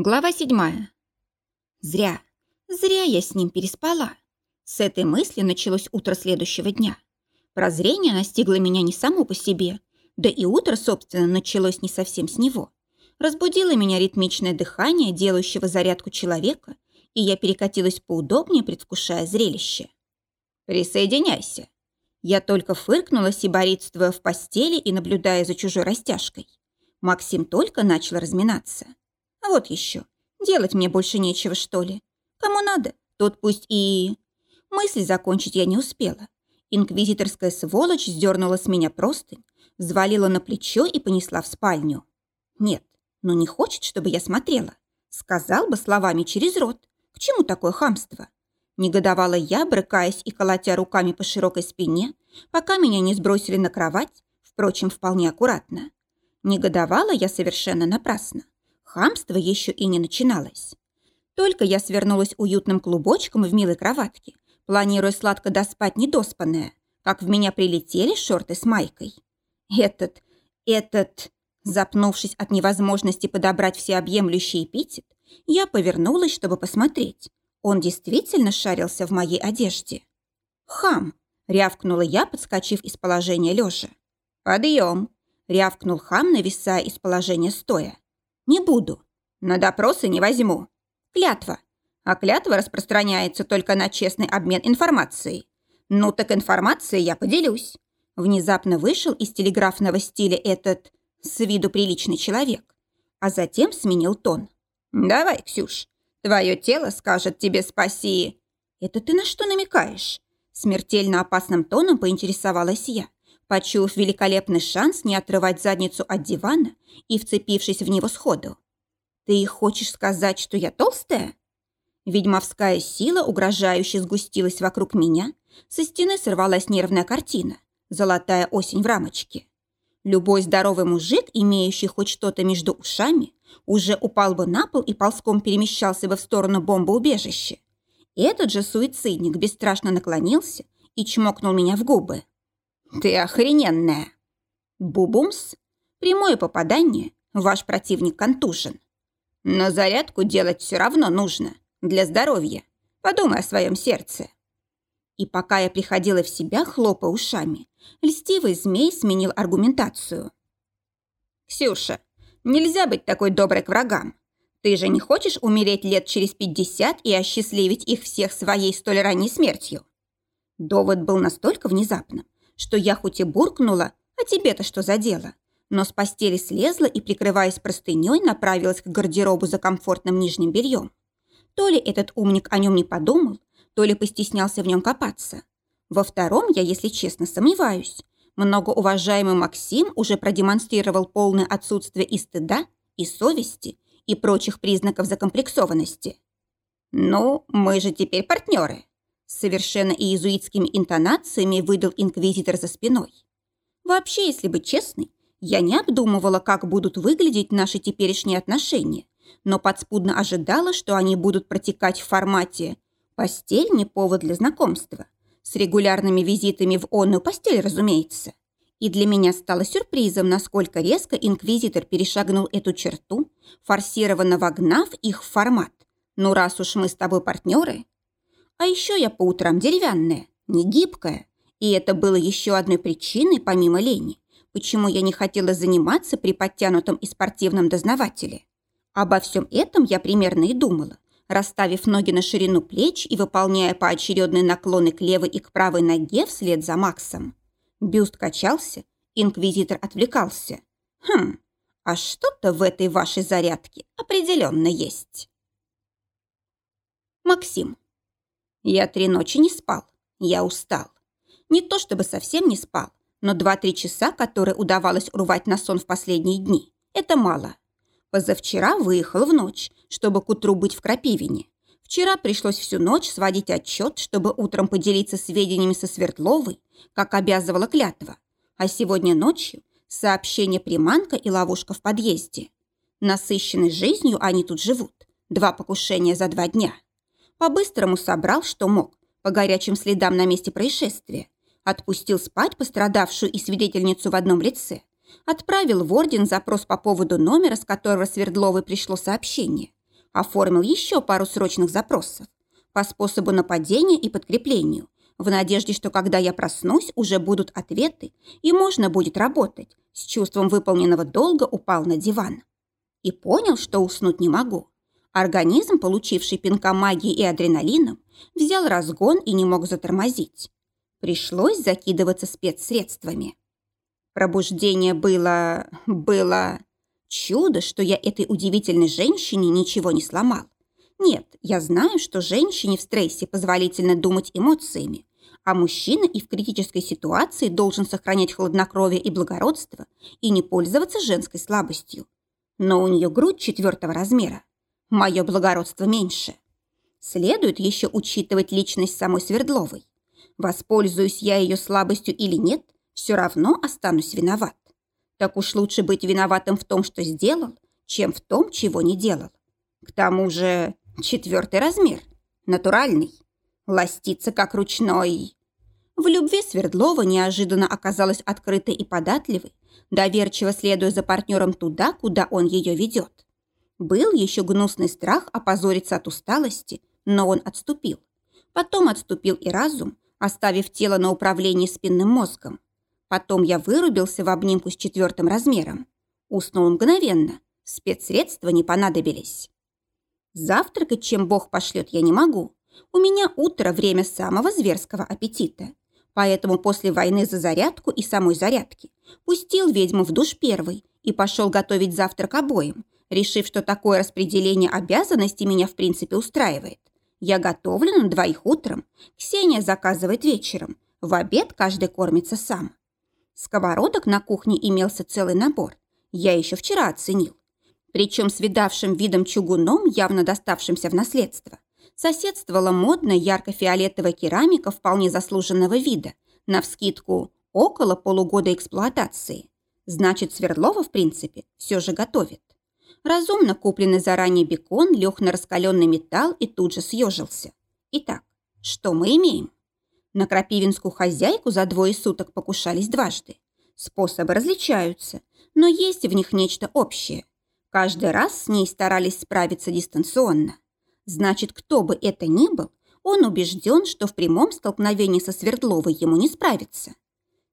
Глава седьмая. Зря, зря я с ним переспала. С этой мысли началось утро следующего дня. Прозрение настигло меня не само по себе, да и утро, собственно, началось не совсем с него. Разбудило меня ритмичное дыхание, делающего зарядку человека, и я перекатилась поудобнее, предвкушая зрелище. «Присоединяйся». Я только фыркнула, сиборитствуя в постели и наблюдая за чужой растяжкой. Максим только начал разминаться. А вот еще. Делать мне больше нечего, что ли? Кому надо, тот пусть и... Мысль закончить я не успела. Инквизиторская сволочь сдернула с меня простынь, взвалила на плечо и понесла в спальню. Нет, ну не хочет, чтобы я смотрела. Сказал бы словами через рот. К чему такое хамство? Негодовала я, брыкаясь и колотя руками по широкой спине, пока меня не сбросили на кровать, впрочем, вполне аккуратно. Негодовала я совершенно напрасно. Хамство еще и не начиналось. Только я свернулась уютным клубочком в милой кроватке, планируя сладко доспать недоспанное, как в меня прилетели шорты с майкой. Этот, этот... Запнувшись от невозможности подобрать всеобъемлющий эпитет, я повернулась, чтобы посмотреть. Он действительно шарился в моей одежде. «Хам!» — рявкнула я, подскочив из положения лежа. «Подъем!» — рявкнул хам, нависая из положения стоя. Не буду. На допросы не возьму. Клятва. А клятва распространяется только на честный обмен информацией. Ну так информацией я поделюсь. Внезапно вышел из телеграфного стиля этот с виду приличный человек, а затем сменил тон. «Давай, Ксюш, твое тело скажет тебе спаси». «Это ты на что намекаешь?» Смертельно опасным тоном поинтересовалась я, почуяв великолепный шанс не отрывать задницу от дивана и вцепившись в него сходу. «Ты хочешь сказать, что я толстая?» Ведьмовская сила угрожающе сгустилась вокруг меня, со стены сорвалась нервная картина, золотая осень в рамочке. Любой здоровый мужик, имеющий хоть что-то между ушами, уже упал бы на пол и ползком перемещался бы в сторону бомбоубежища. Этот же суицидник бесстрашно наклонился и чмокнул меня в губы. «Ты охрененная!» Бубумс. Прямое попадание. Ваш противник контужен. Но зарядку делать все равно нужно. Для здоровья. Подумай о своем сердце. И пока я приходила в себя, хлопая ушами, льстивый змей сменил аргументацию. «Ксюша, нельзя быть такой доброй к врагам. Ты же не хочешь умереть лет через пятьдесят и осчастливить их всех своей столь ранней смертью?» Довод был настолько внезапным, что я хоть и буркнула, а тебе-то что за дело? Но с постели слезла и, прикрываясь простыней, направилась к гардеробу за комфортным нижним бельем. То ли этот умник о нем не подумал, то ли постеснялся в нем копаться. Во втором я, если честно, сомневаюсь. Многоуважаемый Максим уже продемонстрировал полное отсутствие и стыда, и совести, и прочих признаков закомплексованности. «Ну, мы же теперь партнеры», совершенно иезуитскими интонациями выдал инквизитор за спиной. Вообще, если быть честной, я не обдумывала, как будут выглядеть наши теперешние отношения, но подспудно ожидала, что они будут протекать в формате «постель не повод для знакомства», с регулярными визитами в онную постель, разумеется. И для меня стало сюрпризом, насколько резко инквизитор перешагнул эту черту, форсированно вогнав их в формат. «Ну, раз уж мы с тобой партнеры, а еще я по утрам деревянная, не гибкая. И это было еще одной причиной, помимо лени, почему я не хотела заниматься при подтянутом и спортивном дознавателе. Обо всем этом я примерно и думала, расставив ноги на ширину плеч и выполняя поочередные наклоны к левой и к правой ноге вслед за Максом. Бюст качался, инквизитор отвлекался. Хм, а что-то в этой вашей зарядке определенно есть. Максим. Я три ночи не спал. Я устал. Не то чтобы совсем не спал, но два-три часа, которые удавалось урвать на сон в последние дни, это мало. Позавчера выехал в ночь, чтобы к утру быть в Крапивине. Вчера пришлось всю ночь сводить отчет, чтобы утром поделиться сведениями со Свердловой, как обязывала клятва. А сегодня ночью сообщение приманка и ловушка в подъезде. Насыщенной жизнью они тут живут. Два покушения за два дня. По-быстрому собрал, что мог, по горячим следам на месте происшествия. Отпустил спать пострадавшую и свидетельницу в одном лице. Отправил в орден запрос по поводу номера, с которого Свердловой пришло сообщение. оформил еще пару срочных запросов по способу нападения и подкреплению, в надежде, что когда я проснусь, уже будут ответы, и можно будет работать. С чувством выполненного долга упал на диван. И понял, что уснуть не могу. Организм, получивший пинка магии и адреналином, взял разгон и не мог затормозить. Пришлось закидываться спецсредствами. Пробуждение было... было... Чудо, что я этой удивительной женщине ничего не сломал. Нет, я знаю, что женщине в стрессе позволительно думать эмоциями, а мужчина и в критической ситуации должен сохранять хладнокровие и благородство и не пользоваться женской слабостью. Но у нее грудь четвертого размера. Мое благородство меньше. Следует еще учитывать личность самой Свердловой. Воспользуюсь я ее слабостью или нет, все равно останусь виноват. Так уж лучше быть виноватым в том, что сделал, чем в том, чего не делал. К тому же четвертый размер, натуральный, ластится как ручной. В любви Свердлова неожиданно оказалась открытой и податливой, доверчиво следуя за партнером туда, куда он ее ведет. Был еще гнусный страх опозориться от усталости, но он отступил. Потом отступил и разум, оставив тело на управлении спинным мозгом. Потом я вырубился в обнимку с четвертым размером. Уснул мгновенно. Спецсредства не понадобились. Завтракать, чем Бог пошлет, я не могу. У меня утро – время самого зверского аппетита. Поэтому после войны за зарядку и самой зарядки пустил ведьму в душ первой и пошел готовить завтрак обоим, решив, что такое распределение обязанностей меня в принципе устраивает. Я готовлю на двоих утром, Ксения заказывает вечером, в обед каждый кормится сам. Сковородок на кухне имелся целый набор. Я еще вчера оценил. Причем с видавшим видом чугуном, явно доставшимся в наследство. Соседствовала модная ярко-фиолетовая керамика вполне заслуженного вида, навскидку около полугода эксплуатации. Значит, Свердлова, в принципе, все же готовит. Разумно купленный заранее бекон лег на раскаленный металл и тут же съежился. Итак, что мы имеем? На крапивинскую хозяйку за двое суток покушались дважды. Способы различаются, но есть в них нечто общее. Каждый раз с ней старались справиться дистанционно. Значит, кто бы это ни был, он убежден, что в прямом столкновении со Свердловой ему не справиться.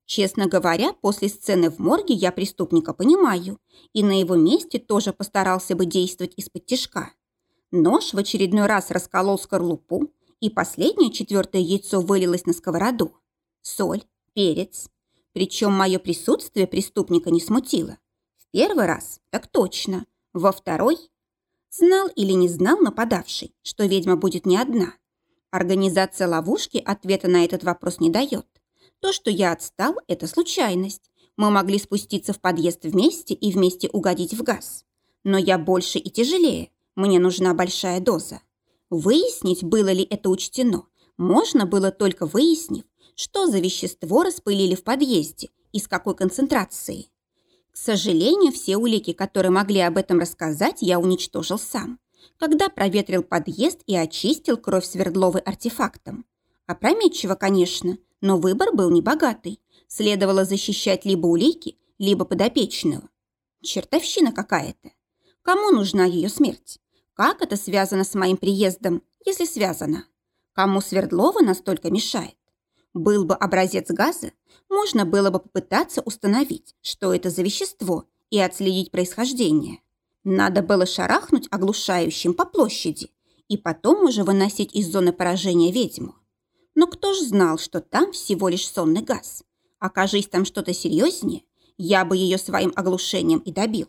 Честно говоря, после сцены в морге я преступника понимаю, и на его месте тоже постарался бы действовать из-под тяжка. Нож в очередной раз расколол скорлупу, и последнее четвертое яйцо вылилось на сковороду. Соль, перец. Причем мое присутствие преступника не смутило. В первый раз, так точно. Во второй Знал или не знал нападавший, что ведьма будет не одна? Организация ловушки ответа на этот вопрос не дает. То, что я отстал, это случайность. Мы могли спуститься в подъезд вместе и вместе угодить в газ. Но я больше и тяжелее. Мне нужна большая доза. Выяснить, было ли это учтено, можно было только выяснив, что за вещество распылили в подъезде и с какой концентрацией. К сожалению, все улики, которые могли об этом рассказать, я уничтожил сам, когда проветрил подъезд и очистил кровь Свердловой артефактом. Опрометчиво, конечно, но выбор был небогатый. Следовало защищать либо улики, либо подопечную. Чертовщина какая-то. Кому нужна ее смерть? Как это связано с моим приездом, если связано? Кому Свердлова настолько мешает? Был бы образец газа, можно было бы попытаться установить, что это за вещество, и отследить происхождение. Надо было шарахнуть оглушающим по площади и потом уже выносить из зоны поражения ведьму. Но кто ж знал, что там всего лишь сонный газ? Окажись там что-то серьезнее, я бы ее своим оглушением и добил.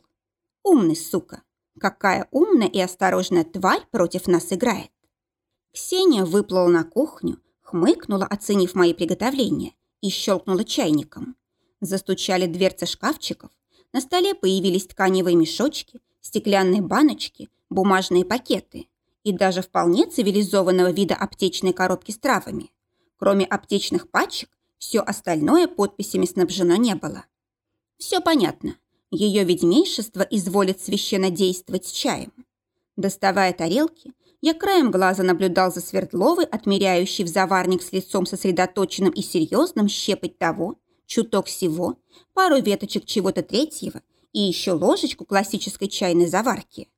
Умный сука. Какая умная и осторожная тварь против нас играет. Ксения выплыла на кухню, хмыкнула, оценив мои приготовления, и щелкнула чайником. Застучали дверцы шкафчиков, на столе появились тканевые мешочки, стеклянные баночки, бумажные пакеты и даже вполне цивилизованного вида аптечные коробки с травами. Кроме аптечных пачек, все остальное подписями снабжено не было. Все понятно. Ее ведьмейшество изволит священно действовать с чаем. Доставая тарелки, я краем глаза наблюдал за Свердловой, отмеряющей в заварник с лицом сосредоточенным и серьезным щепать того, чуток всего, пару веточек чего-то третьего и еще ложечку классической чайной заварки.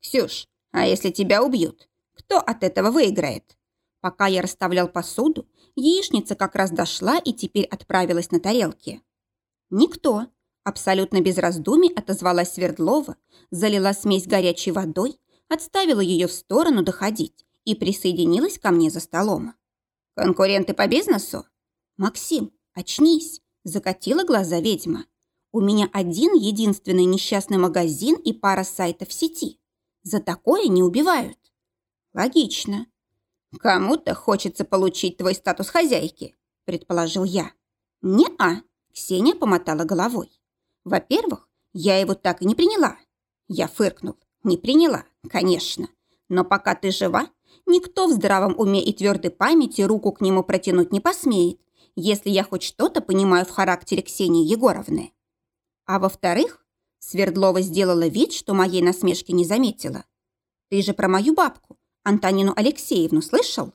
«Ксюш, А если тебя убьют, кто от этого выиграет? Пока я расставлял посуду, яичница как раз дошла и теперь отправилась на тарелки. Никто. Абсолютно без раздумий отозвалась Свердлова, залила смесь горячей водой, отставила ее в сторону доходить и присоединилась ко мне за столом. «Конкуренты по бизнесу?» «Максим, очнись!» – закатила глаза ведьма. «У меня один единственный несчастный магазин и пара сайтов в сети. За такое не убивают». «Логично. Кому-то хочется получить твой статус хозяйки», – предположил я. «Не-а», – Ксения помотала головой. «Во-первых, я его так и не приняла». Я фыркнул. «Не приняла, конечно. Но пока ты жива, никто в здравом уме и твердой памяти руку к нему протянуть не посмеет, если я хоть что-то понимаю в характере Ксении Егоровны. А во-вторых, Свердлова сделала вид, что моей насмешки не заметила. Ты же про мою бабку, Антонину Алексеевну, слышал?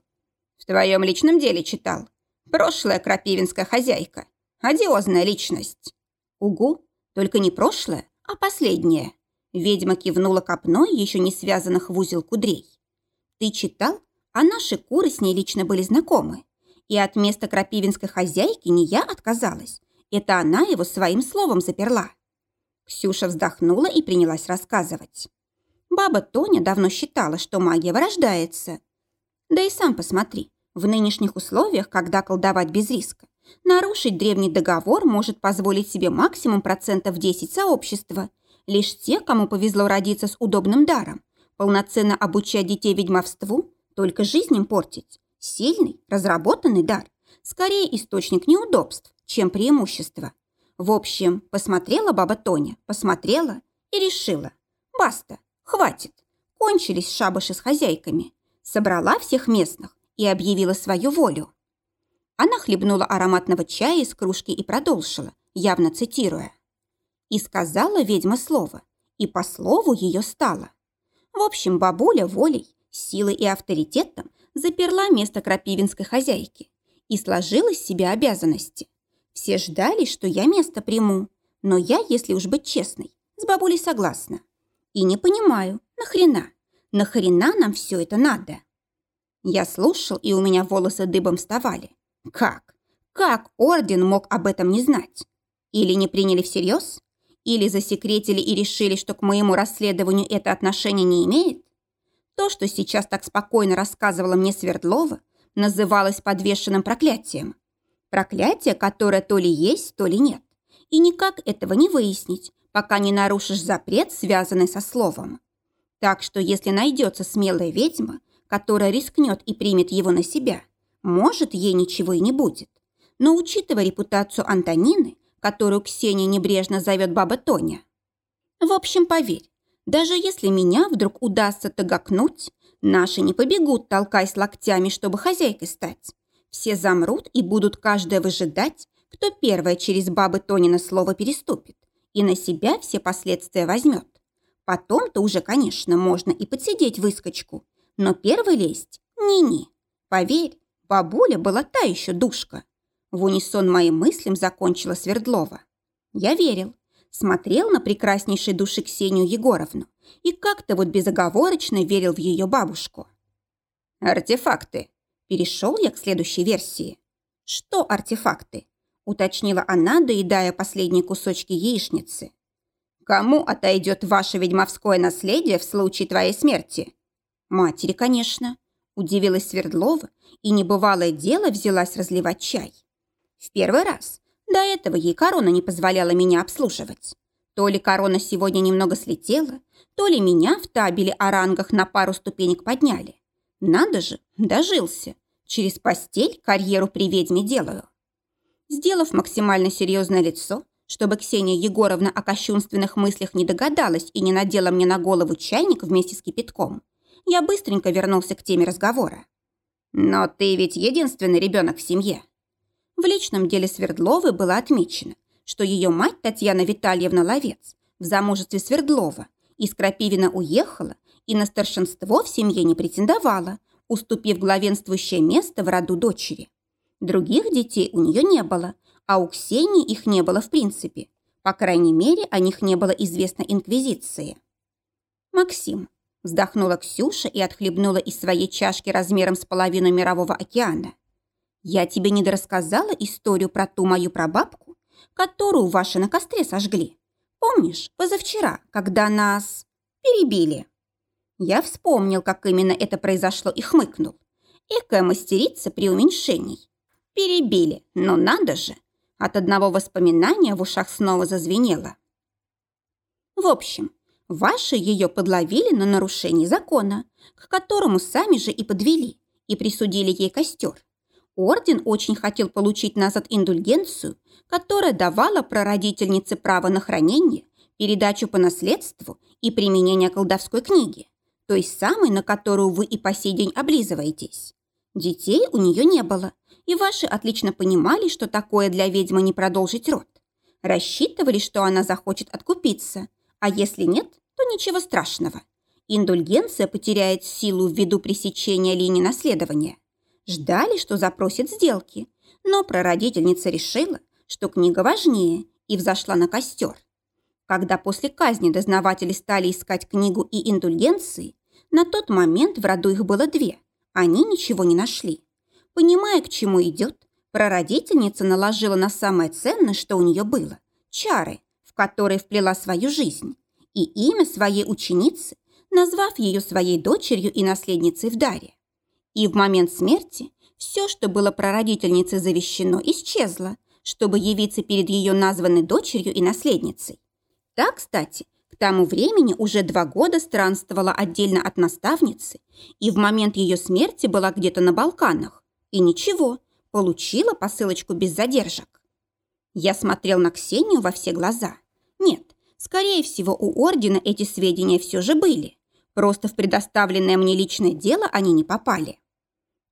В твоем личном деле читал. Прошлая крапивинская хозяйка. Одиозная личность. Угу, только не прошлое, а последнее. Ведьма кивнула копной еще не связанных в узел кудрей. Ты читал? А наши куры с ней лично были знакомы. И от места крапивинской хозяйки не я отказалась. Это она его своим словом заперла. Ксюша вздохнула и принялась рассказывать. Баба Тоня давно считала, что магия вырождается. Да и сам посмотри, в нынешних условиях, когда колдовать без риска, нарушить древний договор может позволить себе максимум процентов 10 сообщества. Лишь те, кому повезло родиться с удобным даром, полноценно обучать детей ведьмовству, только жизнь им портить. Сильный, разработанный дар – скорее источник неудобств, чем преимущество. В общем, посмотрела баба Тоня, посмотрела и решила. Баста, хватит. Кончились шабаши с хозяйками. Собрала всех местных и объявила свою волю. Она хлебнула ароматного чая из кружки и продолжила, явно цитируя. И сказала ведьма слово, и по слову ее стало. В общем, бабуля волей, силой и авторитетом заперла место крапивинской хозяйки и сложила с себя обязанности. Все ждали, что я место приму, но я, если уж быть честной, с бабулей согласна. И не понимаю, нахрена? Нахрена нам все это надо? Я слушал, и у меня волосы дыбом вставали. Как? Как орден мог об этом не знать? Или не приняли всерьез? Или засекретили и решили, что к моему расследованию это отношение не имеет? То, что сейчас так спокойно рассказывала мне Свердлова, называлось подвешенным проклятием. Проклятие, которое то ли есть, то ли нет. И никак этого не выяснить, пока не нарушишь запрет, связанный со словом. Так что если найдется смелая ведьма, которая рискнет и примет его на себя, может, ей ничего и не будет. Но учитывая репутацию Антонины, которую Ксения небрежно зовет баба Тоня. В общем, поверь, даже если меня вдруг удастся тагакнуть, наши не побегут, толкаясь локтями, чтобы хозяйкой стать. Все замрут и будут каждая выжидать, кто первая через бабы Тонина слово переступит и на себя все последствия возьмет. Потом-то уже, конечно, можно и подсидеть выскочку, но первой лезть – ни-ни. Поверь, бабуля была та еще душка. В унисон моим мыслям закончила Свердлова. Я верил, смотрел на прекраснейшей души Ксению Егоровну и как-то вот безоговорочно верил в ее бабушку. «Артефакты!» Перешел я к следующей версии. «Что артефакты?» Уточнила она, доедая последние кусочки яичницы. «Кому отойдет ваше ведьмовское наследие в случае твоей смерти?» «Матери, конечно», – удивилась Свердлова и небывалое дело взялась разливать чай. «В первый раз до этого ей корона не позволяла меня обслуживать. То ли корона сегодня немного слетела, то ли меня в табеле о рангах на пару ступенек подняли. Надо же, дожился. Через постель карьеру при ведьме делаю. Сделав максимально серьезное лицо, чтобы Ксения Егоровна о кощунственных мыслях не догадалась и не надела мне на голову чайник вместе с кипятком, я быстренько вернулся к теме разговора. «Но ты ведь единственный ребенок в семье. В личном деле Свердловой было отмечено, что ее мать Татьяна Витальевна Ловец в замужестве Свердлова из Крапивина уехала и на старшинство в семье не претендовала, уступив главенствующее место в роду дочери. Других детей у нее не было, а у Ксении их не было в принципе. По крайней мере, о них не было известно Инквизиции. «Максим, Вздохнула Ксюша и отхлебнула из своей чашки размером с половину мирового океана. Я тебе недорассказала историю про ту мою прабабку, которую ваши на костре сожгли. Помнишь, позавчера, когда нас перебили? Я вспомнил, как именно это произошло, и хмыкнул. Экая мастерица при уменьшении. Перебили, но надо же. От одного воспоминания в ушах снова зазвенело. В общем, ваши ее подловили на нарушении закона, к которому сами же и подвели, и присудили ей костер. Орден очень хотел получить назад индульгенцию, которая давала прародительнице право на хранение, передачу по наследству и применение колдовской книги, той самой, на которую вы и по сей день облизываетесь. Детей у нее не было, и ваши отлично понимали, что такое для ведьмы не продолжить род. Рассчитывали, что она захочет откупиться, а если нет, то ничего страшного. Индульгенция потеряет силу ввиду пресечения линии наследования. Ждали, что запросит сделки, но прародительница решила, что книга важнее, и взошла на костер. Когда после казни дознаватели стали искать книгу и индульгенции, на тот момент в роду их было две. Они ничего не нашли. Понимая, к чему идет, прародительница наложила на самое ценное, что у нее было – чары, в которые вплела свою жизнь, и имя своей ученицы, назвав ее своей дочерью и наследницей в даре. И в момент смерти все, что было прародительницей завещено, исчезло, чтобы явиться перед ее названной дочерью и наследницей. Так, кстати, к тому времени уже два года странствовала отдельно от наставницы и в момент ее смерти была где-то на Балканах, и ничего, получила посылочку без задержек. Я смотрел на Ксению во все глаза. Нет, скорее всего, у Ордена эти сведения все же были. Просто в предоставленное мне личное дело они не попали.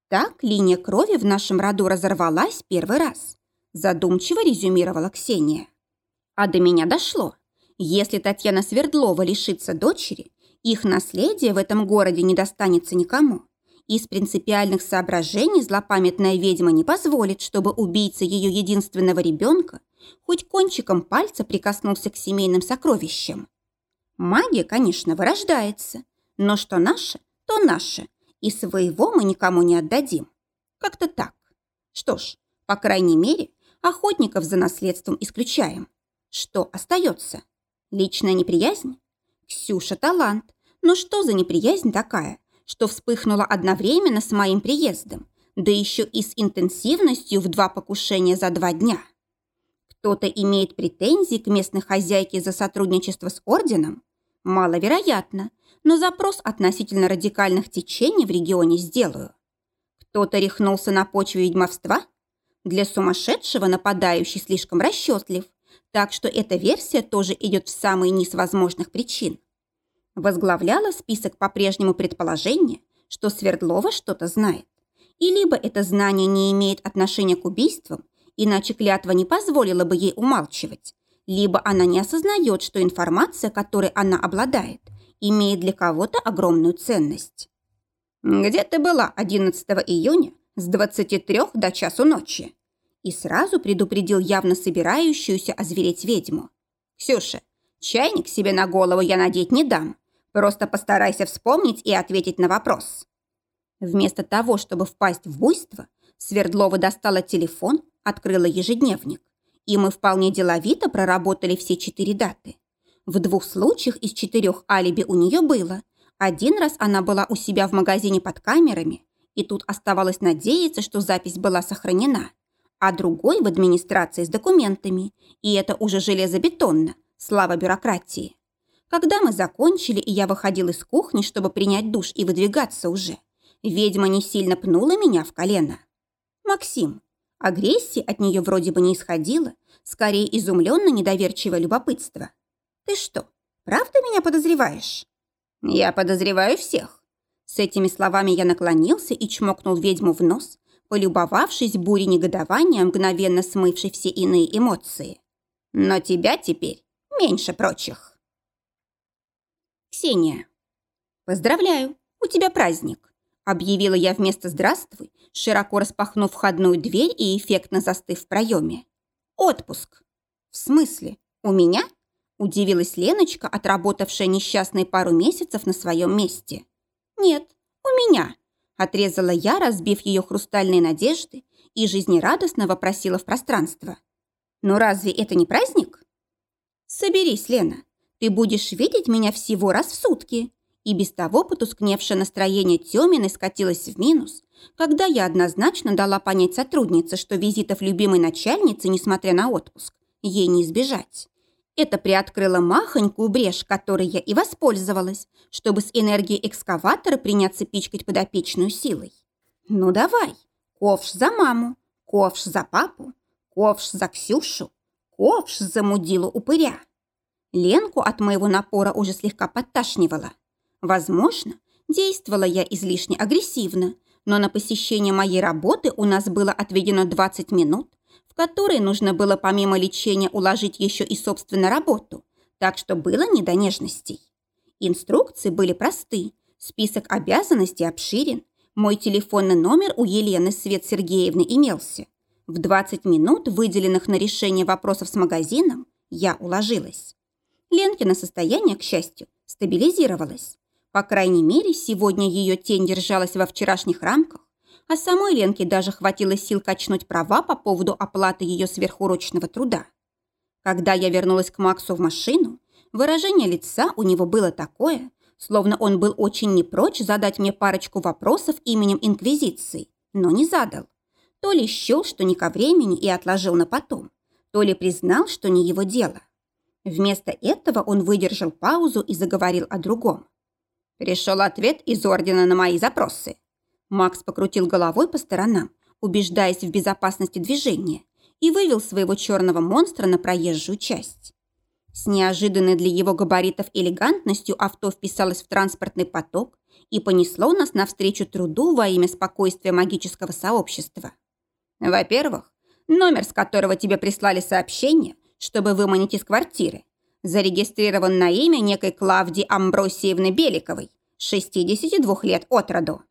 Так линия крови в нашем роду разорвалась первый раз. Задумчиво резюмировала Ксения. А до меня дошло. Если Татьяна Свердлова лишится дочери, их наследие в этом городе не достанется никому. Из принципиальных соображений злопамятная ведьма не позволит, чтобы убийца ее единственного ребенка хоть кончиком пальца прикоснулся к семейным сокровищам. Магия, конечно, вырождается, но что наше, то наше, и своего мы никому не отдадим. Как-то так. Что ж, по крайней мере, охотников за наследством исключаем. Что остается? Личная неприязнь? Ксюша талант. Но что за неприязнь такая, что вспыхнула одновременно с моим приездом, да еще и с интенсивностью в два покушения за два дня. Кто-то имеет претензии к местной хозяйке за сотрудничество с орденом? Маловероятно, но запрос относительно радикальных течений в регионе сделаю. Кто-то рехнулся на почве ведьмовства? Для сумасшедшего нападающий слишком расчетлив, так что эта версия тоже идет в самый низ возможных причин возглавляла список по-прежнему предположение, что Свердлова что-то знает. И либо это знание не имеет отношения к убийствам, иначе клятва не позволила бы ей умалчивать, либо она не осознает, что информация, которой она обладает, имеет для кого-то огромную ценность. «Где ты была 11 июня с 23 до часу ночи?» И сразу предупредил явно собирающуюся озвереть ведьму. «Ксюша, чайник себе на голову я надеть не дам. Просто постарайся вспомнить и ответить на вопрос». Вместо того, чтобы впасть в буйство, Свердлова достала телефон, открыла ежедневник. И мы вполне деловито проработали все четыре даты. В двух случаях из четырех алиби у нее было. Один раз она была у себя в магазине под камерами, и тут оставалось надеяться, что запись была сохранена. А другой в администрации с документами, и это уже железобетонно, слава бюрократии. Когда мы закончили, и я выходил из кухни, чтобы принять душ и выдвигаться уже, ведьма не сильно пнула меня в колено. «Максим». Агрессии от нее вроде бы не исходило, скорее изумленно недоверчивое любопытство. «Ты что, правда меня подозреваешь?» «Я подозреваю всех». С этими словами я наклонился и чмокнул ведьму в нос, полюбовавшись бурей негодования, мгновенно смывшей все иные эмоции. «Но тебя теперь меньше прочих». Ксения. «Поздравляю, у тебя праздник», – объявила я вместо «здравствуй», широко распахнув входную дверь и эффектно застыв в проеме. «Отпуск». «В смысле? У меня?» Удивилась Леночка, отработавшая несчастные пару месяцев на своем месте. «Нет, у меня», – отрезала я, разбив ее хрустальные надежды, и жизнерадостно вопросила в пространство. «Ну разве это не праздник?» «Соберись, Лена, ты будешь видеть меня всего раз в сутки», и без того потускневшее настроение Тёминой скатилось в минус, когда я однозначно дала понять сотруднице, что визитов любимой начальницы, несмотря на отпуск, ей не избежать. Это приоткрыло махонькую брешь, которой я и воспользовалась, чтобы с энергией экскаватора приняться пичкать подопечную силой. Ну давай, ковш за маму, ковш за папу, ковш за Ксюшу, ковш за мудилу упыря. Ленку от моего напора уже слегка подташнивала. Возможно, действовала я излишне агрессивно, но на посещение моей работы у нас было отведено 20 минут, в которые нужно было помимо лечения уложить еще и собственную работу, так что было не до нежностей. Инструкции были просты, список обязанностей обширен, мой телефонный номер у Елены Свет Сергеевны имелся. В 20 минут, выделенных на решение вопросов с магазином, я уложилась. Ленкино состояние, к счастью, стабилизировалось. По крайней мере, сегодня ее тень держалась во вчерашних рамках, а самой Ленке даже хватило сил качнуть права по поводу оплаты ее сверхурочного труда. Когда я вернулась к Максу в машину, выражение лица у него было такое, словно он был очень не прочь задать мне парочку вопросов именем Инквизиции, но не задал. То ли счел, что не ко времени и отложил на потом, то ли признал, что не его дело. Вместо этого он выдержал паузу и заговорил о другом. Пришел ответ из ордена на мои запросы. Макс покрутил головой по сторонам, убеждаясь в безопасности движения, и вывел своего черного монстра на проезжую часть. С неожиданной для его габаритов элегантностью авто вписалось в транспортный поток и понесло нас навстречу труду во имя спокойствия магического сообщества. Во-первых, номер, с которого тебе прислали сообщение, чтобы выманить из квартиры, зарегистрирован на имя некой Клавдии Амбросиевны Беликовой, 62 лет от роду.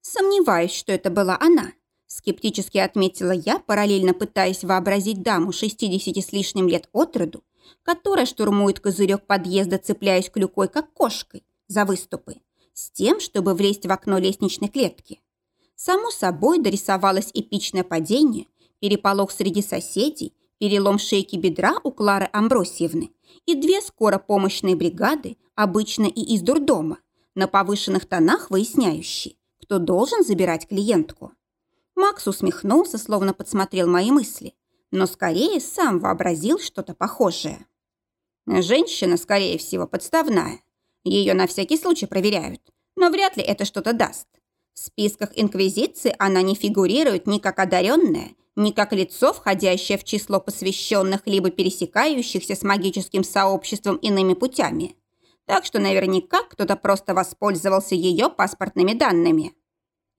Сомневаюсь, что это была она, скептически отметила я, параллельно пытаясь вообразить даму 60 с лишним лет от роду, которая штурмует козырек подъезда, цепляясь клюкой, как кошкой, за выступы, с тем, чтобы влезть в окно лестничной клетки. Само собой дорисовалось эпичное падение, переполох среди соседей, перелом шейки бедра у Клары Амбросьевны и две скоропомощные бригады, обычно и из дурдома, на повышенных тонах выясняющие, кто должен забирать клиентку. Макс усмехнулся, словно подсмотрел мои мысли, но скорее сам вообразил что-то похожее. Женщина, скорее всего, подставная. Ее на всякий случай проверяют, но вряд ли это что-то даст. В списках Инквизиции она не фигурирует ни как одаренная, ни как лицо, входящее в число посвященных либо пересекающихся с магическим сообществом иными путями. Так что наверняка кто-то просто воспользовался ее паспортными данными.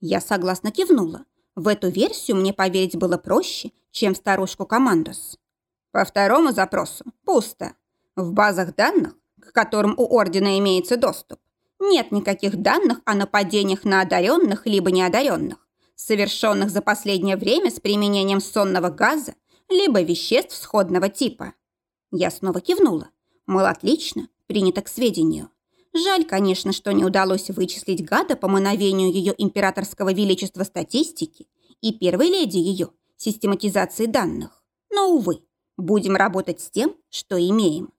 Я согласно кивнула. В эту версию мне поверить было проще, чем старушку Командос. По второму запросу пусто. В базах данных, к которым у Ордена имеется доступ, нет никаких данных о нападениях на одаренных либо неодаренных совершенных за последнее время с применением сонного газа либо веществ сходного типа. Я снова кивнула. Мол, отлично, принято к сведению. Жаль, конечно, что не удалось вычислить гада по мановению ее императорского величества статистики и первой леди ее систематизации данных. Но, увы, будем работать с тем, что имеем.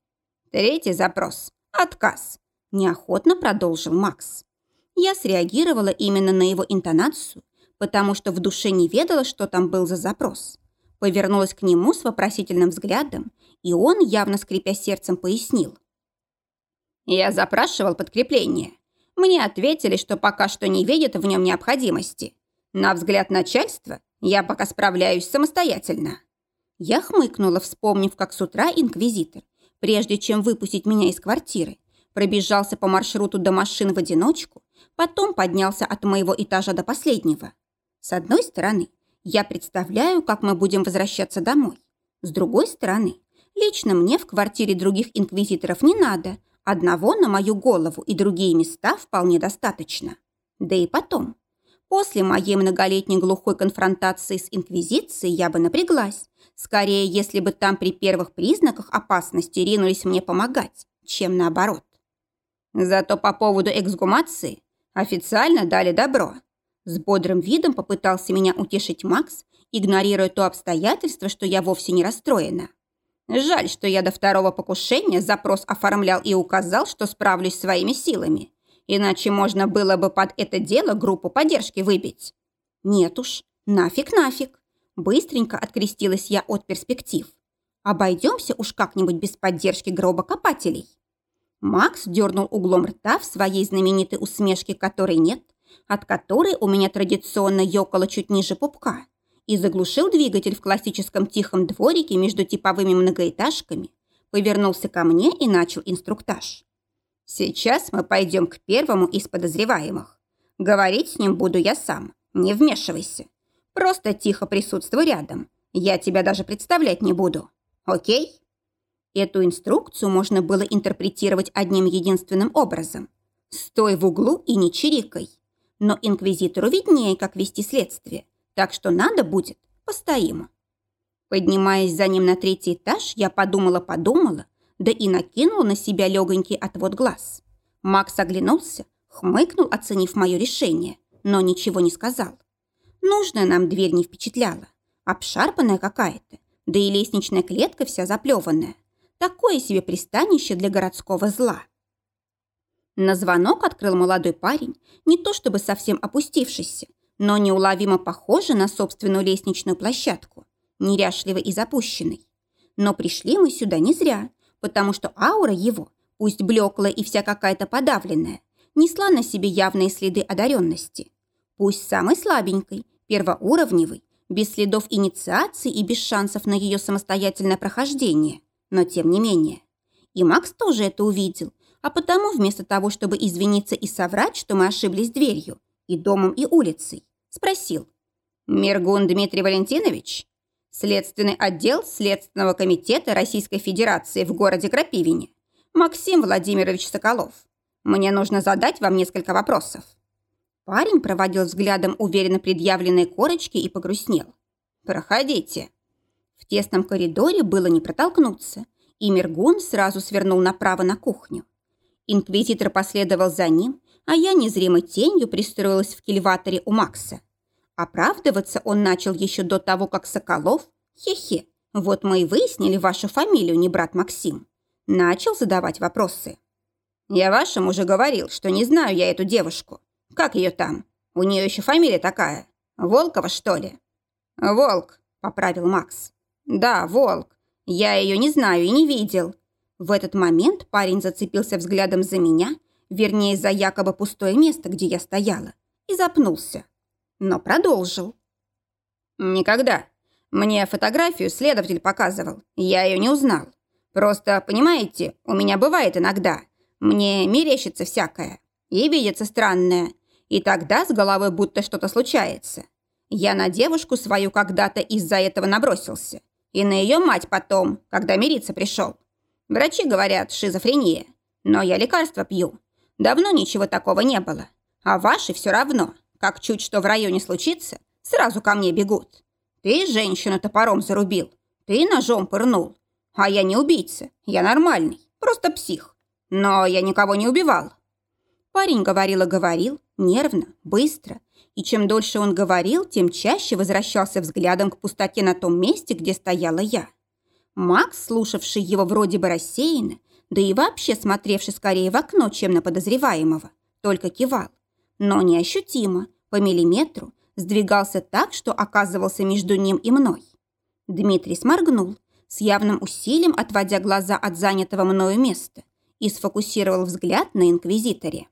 Третий запрос. Отказ. Неохотно продолжил Макс. Я среагировала именно на его интонацию потому что в душе не ведала, что там был за запрос. Повернулась к нему с вопросительным взглядом, и он, явно скрипя сердцем, пояснил. «Я запрашивал подкрепление. Мне ответили, что пока что не видят в нем необходимости. На взгляд начальства я пока справляюсь самостоятельно». Я хмыкнула, вспомнив, как с утра инквизитор, прежде чем выпустить меня из квартиры, пробежался по маршруту до машин в одиночку, потом поднялся от моего этажа до последнего. С одной стороны, я представляю, как мы будем возвращаться домой. С другой стороны, лично мне в квартире других инквизиторов не надо. Одного на мою голову и другие места вполне достаточно. Да и потом. После моей многолетней глухой конфронтации с Инквизицией я бы напряглась. Скорее, если бы там при первых признаках опасности ринулись мне помогать, чем наоборот. Зато по поводу эксгумации официально дали добро. С бодрым видом попытался меня утешить Макс, игнорируя то обстоятельство, что я вовсе не расстроена. Жаль, что я до второго покушения запрос оформлял и указал, что справлюсь своими силами. Иначе можно было бы под это дело группу поддержки выбить. Нет уж, нафиг-нафиг. Быстренько открестилась я от перспектив. Обойдемся уж как-нибудь без поддержки гробокопателей. Макс дернул углом рта в своей знаменитой усмешке, которой нет, от которой у меня традиционно ёкало чуть ниже пупка, и заглушил двигатель в классическом тихом дворике между типовыми многоэтажками, повернулся ко мне и начал инструктаж. «Сейчас мы пойдем к первому из подозреваемых. Говорить с ним буду я сам, не вмешивайся. Просто тихо присутствуй рядом. Я тебя даже представлять не буду. Окей?» Эту инструкцию можно было интерпретировать одним единственным образом. «Стой в углу и не чирикай». Но инквизитору виднее, как вести следствие, так что надо будет, постоим. Поднимаясь за ним на третий этаж, я подумала-подумала, да и накинула на себя легонький отвод глаз. Макс оглянулся, хмыкнул, оценив мое решение, но ничего не сказал. Нужная нам дверь не впечатляла. Обшарпанная какая-то, да и лестничная клетка вся заплеванная. Такое себе пристанище для городского зла. На звонок открыл молодой парень, не то чтобы совсем опустившийся, но неуловимо похожий на собственную лестничную площадку, неряшливый и запущенный. Но пришли мы сюда не зря, потому что аура его, пусть блеклая и вся какая-то подавленная, несла на себе явные следы одаренности. Пусть самой слабенькой, первоуровневой, без следов инициации и без шансов на ее самостоятельное прохождение, но тем не менее. И Макс тоже это увидел, а потому вместо того, чтобы извиниться и соврать, что мы ошиблись дверью, и домом, и улицей, спросил. «Мергун Дмитрий Валентинович?» Следственный отдел Следственного комитета Российской Федерации в городе Крапивине. Максим Владимирович Соколов. Мне нужно задать вам несколько вопросов. Парень проводил взглядом уверенно предъявленные корочки и погрустнел. «Проходите». В тесном коридоре было не протолкнуться, и Мергун сразу свернул направо на кухню. Инквизитор последовал за ним, а я незримой тенью пристроилась в кильваторе у Макса. Оправдываться он начал еще до того, как Соколов, хе-хе, вот мы и выяснили вашу фамилию, не брат Максим, начал задавать вопросы. Я вашим уже говорил, что не знаю я эту девушку. Как ее там? У нее еще фамилия такая. Волкова, что ли? Волк, поправил Макс. Да, Волк. Я ее не знаю и не видел. В этот момент парень зацепился взглядом за меня, вернее, за якобы пустое место, где я стояла, и запнулся. Но продолжил. Никогда. Мне фотографию следователь показывал. Я ее не узнал. Просто, понимаете, у меня бывает иногда. Мне мерещится всякое. И видится странное. И тогда с головой будто что-то случается. Я на девушку свою когда-то из-за этого набросился. И на ее мать потом, когда мириться пришел. Врачи говорят, шизофрения. Но я лекарства пью. Давно ничего такого не было. А ваши все равно. Как чуть что в районе случится, сразу ко мне бегут. Ты женщину топором зарубил. Ты ножом пырнул. А я не убийца. Я нормальный. Просто псих. Но я никого не убивал. Парень говорил и говорил, нервно, быстро. И чем дольше он говорил, тем чаще возвращался взглядом к пустоте на том месте, где стояла я. Макс, слушавший его вроде бы рассеянно, да и вообще смотревший скорее в окно, чем на подозреваемого, только кивал. Но неощутимо, по миллиметру, сдвигался так, что оказывался между ним и мной. Дмитрий сморгнул, с явным усилием отводя глаза от занятого мною места, и сфокусировал взгляд на инквизиторе.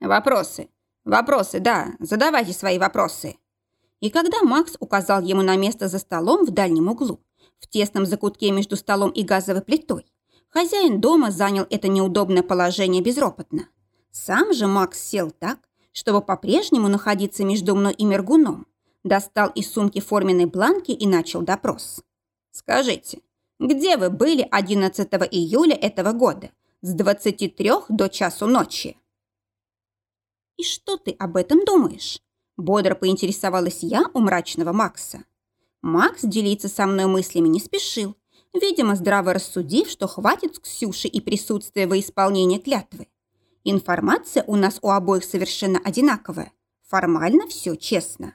«Вопросы. Вопросы, да. Задавайте свои вопросы». И когда Макс указал ему на место за столом в дальнем углу, в тесном закутке между столом и газовой плитой, хозяин дома занял это неудобное положение безропотно. Сам же Макс сел так, чтобы по-прежнему находиться между мной и Мергуном, достал из сумки форменной бланки и начал допрос. «Скажите, где вы были 11 июля этого года с 23 до часу ночи?» «И что ты об этом думаешь?» Бодро поинтересовалась я у мрачного Макса. Макс делиться со мной мыслями не спешил, видимо, здраво рассудив, что хватит с Ксюши и присутствия во исполнении клятвы. Информация у нас у обоих совершенно одинаковая. Формально все честно.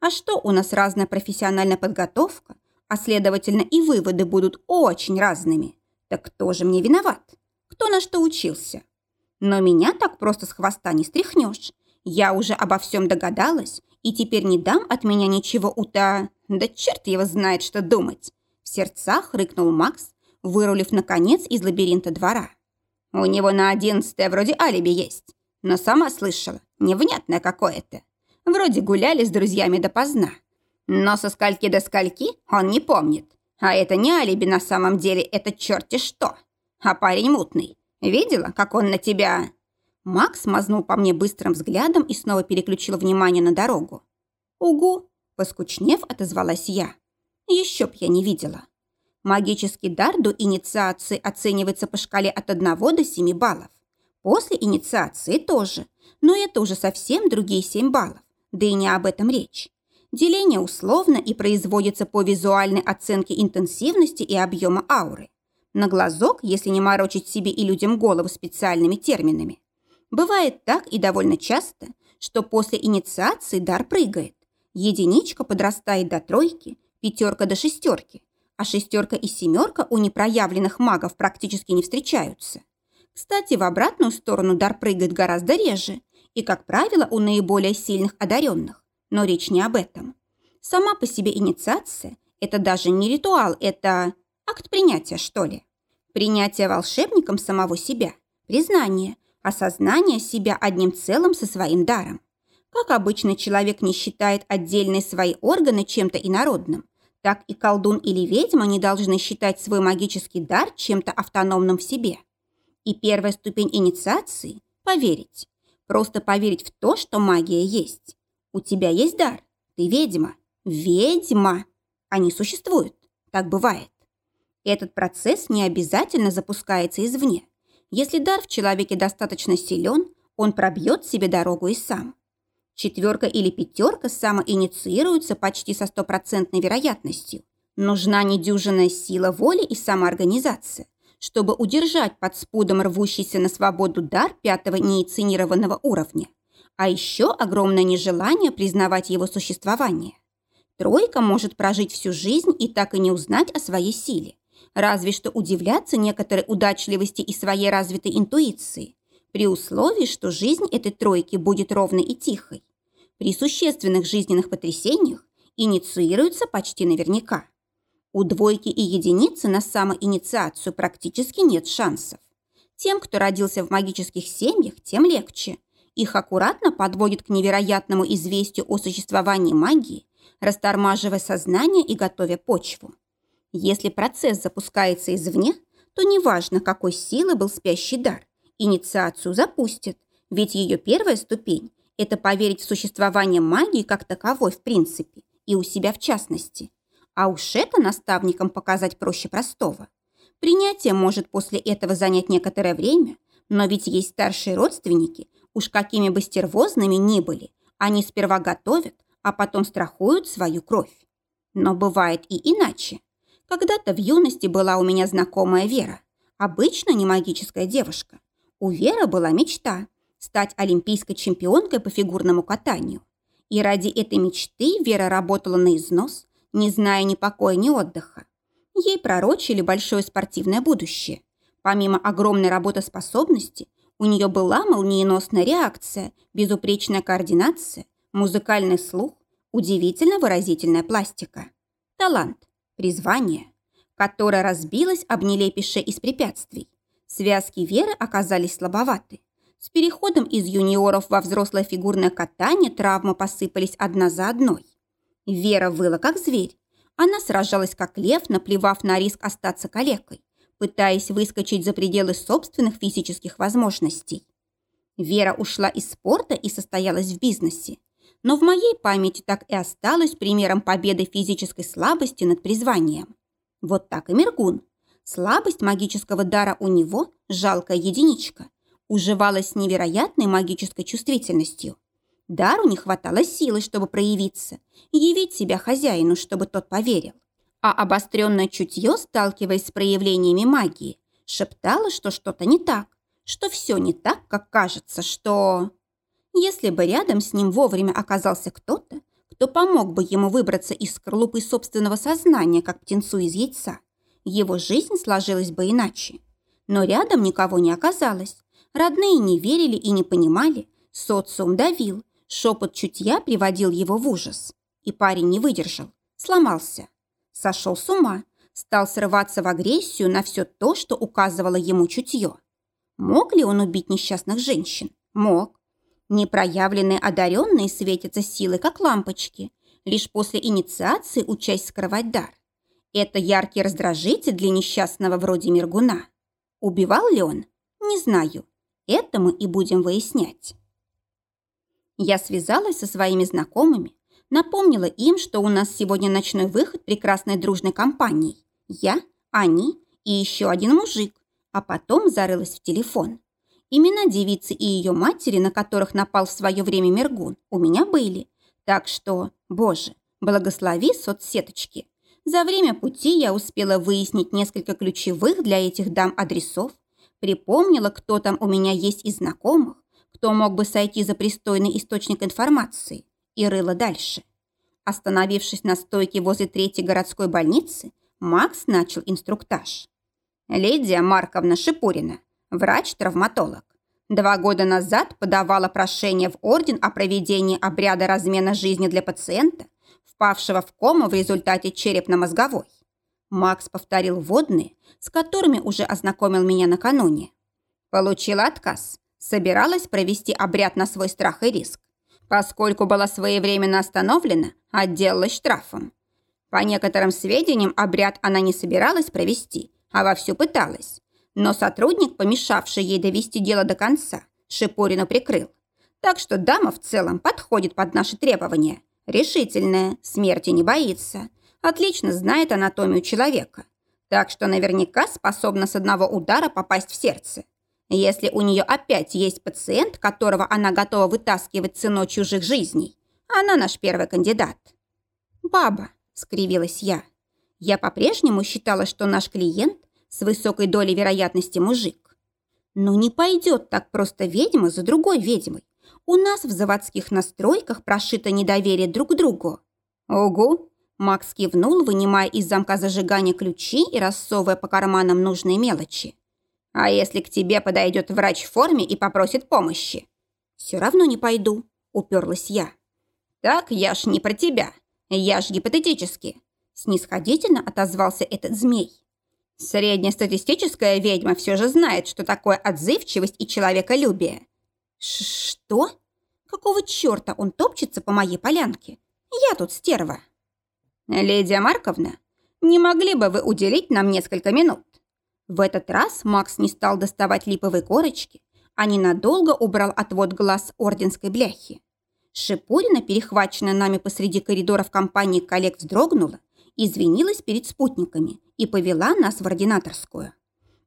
А что у нас разная профессиональная подготовка, а следовательно и выводы будут очень разными. Так кто же мне виноват? Кто на что учился? Но меня так просто с хвоста не стряхнешь. Я уже обо всем догадалась, и теперь не дам от меня ничего ута... Да черт его знает, что думать. В сердцах рыкнул Макс, вырулив, наконец, из лабиринта двора. У него на одиннадцатое вроде алиби есть. Но сама слышала, невнятное какое-то. Вроде гуляли с друзьями допоздна. Но со скольки до скольки он не помнит. А это не алиби на самом деле, это черти что. А парень мутный. Видела, как он на тебя...» Макс мазнул по мне быстрым взглядом и снова переключил внимание на дорогу. «Угу!» – поскучнев, отозвалась я. «Еще б я не видела». Магический дар до инициации оценивается по шкале от 1 до 7 баллов. После инициации тоже, но это уже совсем другие 7 баллов. Да и не об этом речь. Деление условно и производится по визуальной оценке интенсивности и объема ауры. На глазок, если не морочить себе и людям голову специальными терминами. Бывает так и довольно часто, что после инициации дар прыгает. Единичка подрастает до тройки, пятерка до шестерки, а шестерка и семерка у непроявленных магов практически не встречаются. Кстати, в обратную сторону дар прыгает гораздо реже и, как правило, у наиболее сильных одаренных. Но речь не об этом. Сама по себе инициация – это даже не ритуал, это акт принятия, что ли. Принятие волшебником самого себя, признание, осознание себя одним целым со своим даром. Как обычно человек не считает отдельные свои органы чем-то инородным, так и колдун или ведьма не должны считать свой магический дар чем-то автономным в себе. И первая ступень инициации – поверить. Просто поверить в то, что магия есть. У тебя есть дар. Ты ведьма. Ведьма. Они существуют. Так бывает. Этот процесс не обязательно запускается извне. Если дар в человеке достаточно силен, он пробьет себе дорогу и сам. Четверка или пятерка самоинициируются почти со стопроцентной вероятностью. Нужна недюжинная сила воли и самоорганизация, чтобы удержать под спудом рвущийся на свободу дар пятого неинициированного уровня а еще огромное нежелание признавать его существование. Тройка может прожить всю жизнь и так и не узнать о своей силе, разве что удивляться некоторой удачливости и своей развитой интуиции, при условии, что жизнь этой тройки будет ровной и тихой. При существенных жизненных потрясениях инициируется почти наверняка. У двойки и единицы на самоинициацию практически нет шансов. Тем, кто родился в магических семьях, тем легче – их аккуратно подводит к невероятному известию о существовании магии, растормаживая сознание и готовя почву. Если процесс запускается извне, то неважно, какой силы был спящий дар, инициацию запустит, ведь ее первая ступень – это поверить в существование магии как таковой в принципе и у себя в частности. А уж это наставникам показать проще простого. Принятие может после этого занять некоторое время, но ведь есть старшие родственники, Уж какими бы стервозными ни были, они сперва готовят, а потом страхуют свою кровь. Но бывает и иначе. Когда-то в юности была у меня знакомая Вера. Обычно не магическая девушка. У Веры была мечта – стать олимпийской чемпионкой по фигурному катанию. И ради этой мечты Вера работала на износ, не зная ни покоя, ни отдыха. Ей пророчили большое спортивное будущее. Помимо огромной работоспособности, у нее была молниеносная реакция, безупречная координация, музыкальный слух, удивительно выразительная пластика. Талант, призвание, которое разбилось об нелепейшее из препятствий. Связки Веры оказались слабоваты. С переходом из юниоров во взрослое фигурное катание травмы посыпались одна за одной. Вера выла как зверь. Она сражалась как лев, наплевав на риск остаться калекой пытаясь выскочить за пределы собственных физических возможностей. Вера ушла из спорта и состоялась в бизнесе. Но в моей памяти так и осталось примером победы физической слабости над призванием. Вот так и Мергун. Слабость магического дара у него, жалкая единичка, уживалась с невероятной магической чувствительностью. Дару не хватало силы, чтобы проявиться, явить себя хозяину, чтобы тот поверил. А обостренное чутье, сталкиваясь с проявлениями магии, шептало, что что-то не так, что все не так, как кажется, что... Если бы рядом с ним вовремя оказался кто-то, кто помог бы ему выбраться из скорлупы собственного сознания, как птенцу из яйца, его жизнь сложилась бы иначе. Но рядом никого не оказалось. Родные не верили и не понимали. Социум давил. Шепот чутья приводил его в ужас. И парень не выдержал. Сломался. Сошел с ума. Стал срываться в агрессию на все то, что указывало ему чутье. Мог ли он убить несчастных женщин? Мог. Непроявленные одаренные светятся силой, как лампочки. Лишь после инициации учась скрывать дар. Это яркий раздражитель для несчастного вроде Мергуна. Убивал ли он? Не знаю. Это мы и будем выяснять. Я связалась со своими знакомыми, напомнила им, что у нас сегодня ночной выход прекрасной дружной компанией. Я, они и еще один мужик, а потом зарылась в телефон. Имена девицы и ее матери, на которых напал в свое время Мергун, у меня были. Так что, боже, благослови соцсеточки. За время пути я успела выяснить несколько ключевых для этих дам адресов, припомнила, кто там у меня есть из знакомых, кто мог бы сойти за пристойный источник информации, и рыла дальше. Остановившись на стойке возле третьей городской больницы, Макс начал инструктаж. Лидия Марковна Шипурина, врач-травматолог. Два года назад подавала прошение в орден о проведении обряда размена жизни для пациента, впавшего в кому в результате черепно-мозговой. Макс повторил водные, с которыми уже ознакомил меня накануне. Получила отказ. Собиралась провести обряд на свой страх и риск. Поскольку была своевременно остановлена, отделалась штрафом. По некоторым сведениям, обряд она не собиралась провести, а вовсю пыталась. Но сотрудник, помешавший ей довести дело до конца, Шипурину прикрыл. Так что дама в целом подходит под наши требования. Решительная, смерти не боится, отлично знает анатомию человека. Так что наверняка способна с одного удара попасть в сердце. Если у нее опять есть пациент, которого она готова вытаскивать ценой чужих жизней, она наш первый кандидат. «Баба», — скривилась я, — «я по-прежнему считала, что наш клиент с высокой долей вероятности мужик. Но не пойдет так просто ведьма за другой ведьмой. У нас в заводских настройках прошито недоверие друг к другу. Ого! Макс кивнул, вынимая из замка зажигания ключи и рассовывая по карманам нужные мелочи. А если к тебе подойдет врач в форме и попросит помощи? Все равно не пойду, уперлась я. Так я ж не про тебя. Я ж гипотетически. Снисходительно отозвался этот змей. Среднестатистическая ведьма все же знает, что такое отзывчивость и человеколюбие. «Что? Какого черта он топчется по моей полянке? Я тут стерва». «Лидия Марковна, не могли бы вы уделить нам несколько минут?» В этот раз Макс не стал доставать липовые корочки, а ненадолго убрал отвод глаз орденской бляхи. Шипурина, перехваченная нами посреди коридора в компании коллег, вздрогнула, извинилась перед спутниками и повела нас в ординаторскую.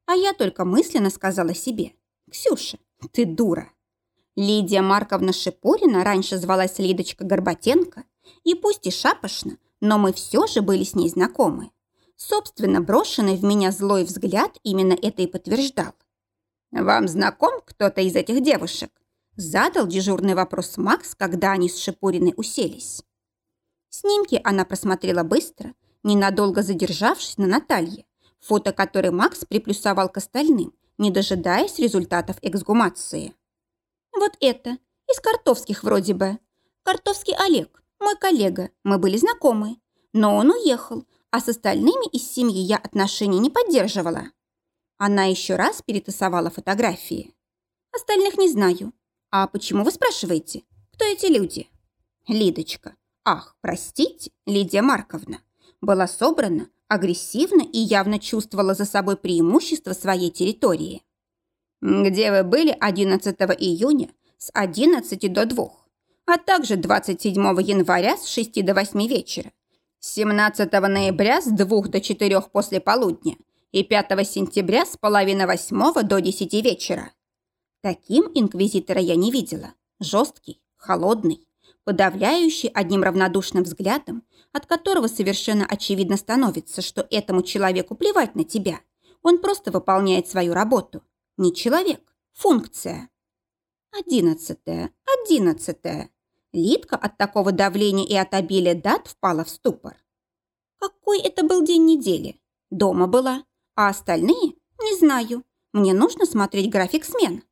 А я только мысленно сказала себе, «Ксюша, ты дура». Лидия Марковна Шипурина раньше звалась Лидочка Горбатенко, и пусть и шапошно, но мы все же были с ней знакомы. Собственно, брошенный в меня злой взгляд именно это и подтверждал. «Вам знаком кто-то из этих девушек?» Задал дежурный вопрос Макс, когда они с Шипуриной уселись. Снимки она просмотрела быстро, ненадолго задержавшись на Наталье, фото которой Макс приплюсовал к остальным, не дожидаясь результатов эксгумации. Вот это. Из Картовских вроде бы. Картовский Олег, мой коллега. Мы были знакомы. Но он уехал, а с остальными из семьи я отношений не поддерживала. Она еще раз перетасовала фотографии. Остальных не знаю. А почему вы спрашиваете? Кто эти люди? Лидочка. Ах, простите, Лидия Марковна. Была собрана, агрессивна и явно чувствовала за собой преимущество своей территории где вы были 11 июня с 11 до 2, а также 27 января с 6 до 8 вечера, 17 ноября с 2 до 4 после полудня и 5 сентября с половины 8 до 10 вечера. Таким инквизитора я не видела. Жесткий, холодный, подавляющий одним равнодушным взглядом, от которого совершенно очевидно становится, что этому человеку плевать на тебя. Он просто выполняет свою работу. Не человек, функция. Одиннадцатое, одиннадцатое. Лидка от такого давления и от обилия дат впала в ступор. Какой это был день недели? Дома была. А остальные? Не знаю. Мне нужно смотреть график смен.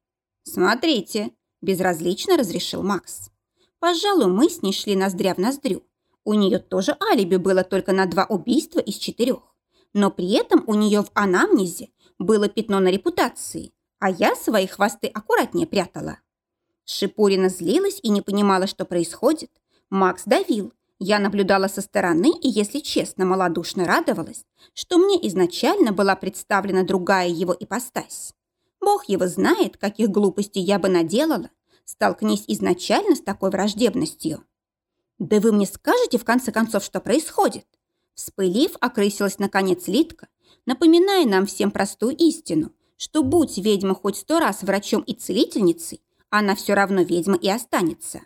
Смотрите, безразлично разрешил Макс. Пожалуй, мы с ней шли ноздря в ноздрю. У нее тоже алиби было только на два убийства из четырех. Но при этом у нее в анамнезе было пятно на репутации, а я свои хвосты аккуратнее прятала. Шипурина злилась и не понимала, что происходит. Макс давил. Я наблюдала со стороны и, если честно, малодушно радовалась, что мне изначально была представлена другая его ипостась. Бог его знает, каких глупостей я бы наделала, столкнись изначально с такой враждебностью. «Да вы мне скажете, в конце концов, что происходит?» Вспылив, окрысилась наконец Литка, напоминая нам всем простую истину, что будь ведьма хоть сто раз врачом и целительницей, она все равно ведьма и останется.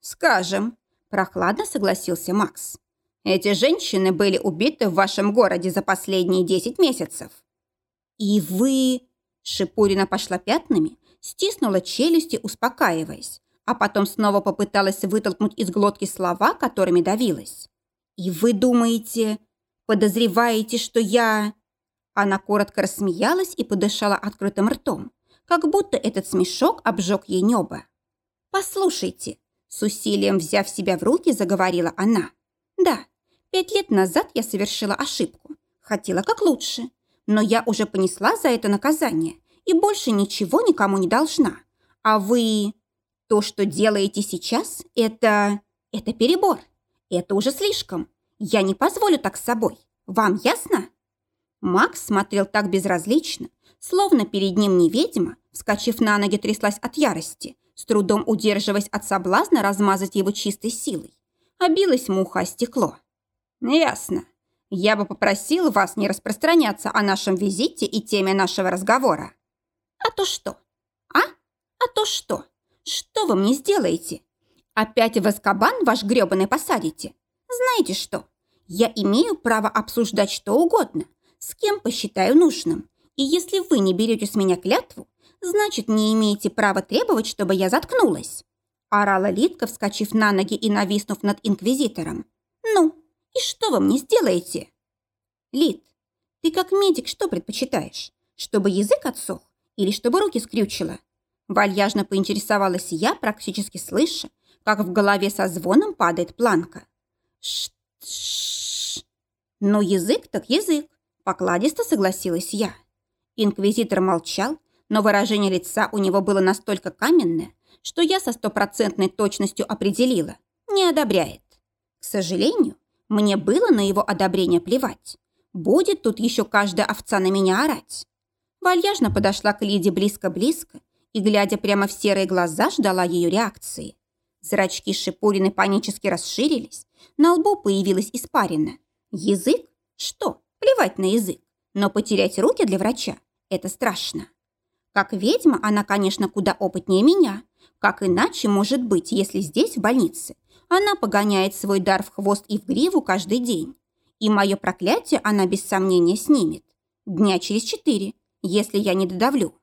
«Скажем», – прохладно согласился Макс. «Эти женщины были убиты в вашем городе за последние десять месяцев». «И вы...» – Шипурина пошла пятнами, стиснула челюсти, успокаиваясь, а потом снова попыталась вытолкнуть из глотки слова, которыми давилась. «И вы думаете, подозреваете, что я...» Она коротко рассмеялась и подышала открытым ртом, как будто этот смешок обжег ей небо. «Послушайте», — с усилием взяв себя в руки, заговорила она. «Да, пять лет назад я совершила ошибку. Хотела как лучше. Но я уже понесла за это наказание и больше ничего никому не должна. А вы... То, что делаете сейчас, это... Это перебор. Это уже слишком. Я не позволю так с собой. Вам ясно?» Макс смотрел так безразлично, словно перед ним не ведьма, вскочив на ноги, тряслась от ярости, с трудом удерживаясь от соблазна размазать его чистой силой. Обилась муха о стекло. «Ясно. Я бы попросил вас не распространяться о нашем визите и теме нашего разговора». «А то что? А? А то что? Что вы мне сделаете? Опять в Аскабан ваш грёбаный посадите? Знаете что? Я имею право обсуждать что угодно, с кем посчитаю нужным. И если вы не берете с меня клятву, значит, не имеете права требовать, чтобы я заткнулась. Орала Литка, вскочив на ноги и нависнув над инквизитором. «Ну, и что вы мне сделаете?» «Лит, ты как медик что предпочитаешь? Чтобы язык отсох или чтобы руки скрючило?» Вальяжно поинтересовалась я, практически слыша, как в голове со звоном падает планка. Ш-ш-ш. Ну, язык так язык, покладисто согласилась я. Инквизитор молчал, но выражение лица у него было настолько каменное, что я со стопроцентной точностью определила. Не одобряет. К сожалению, мне было на его одобрение плевать. Будет тут еще каждая овца на меня орать. Вальяжно подошла к Лиде близко-близко и, глядя прямо в серые глаза, ждала ее реакции. Зрачки Шипурины панически расширились, на лбу появилась испарина. Язык? Что? Плевать на язык. Но потерять руки для врача – это страшно. Как ведьма она, конечно, куда опытнее меня. Как иначе может быть, если здесь, в больнице, она погоняет свой дар в хвост и в гриву каждый день. И мое проклятие она без сомнения снимет. Дня через четыре, если я не додавлю.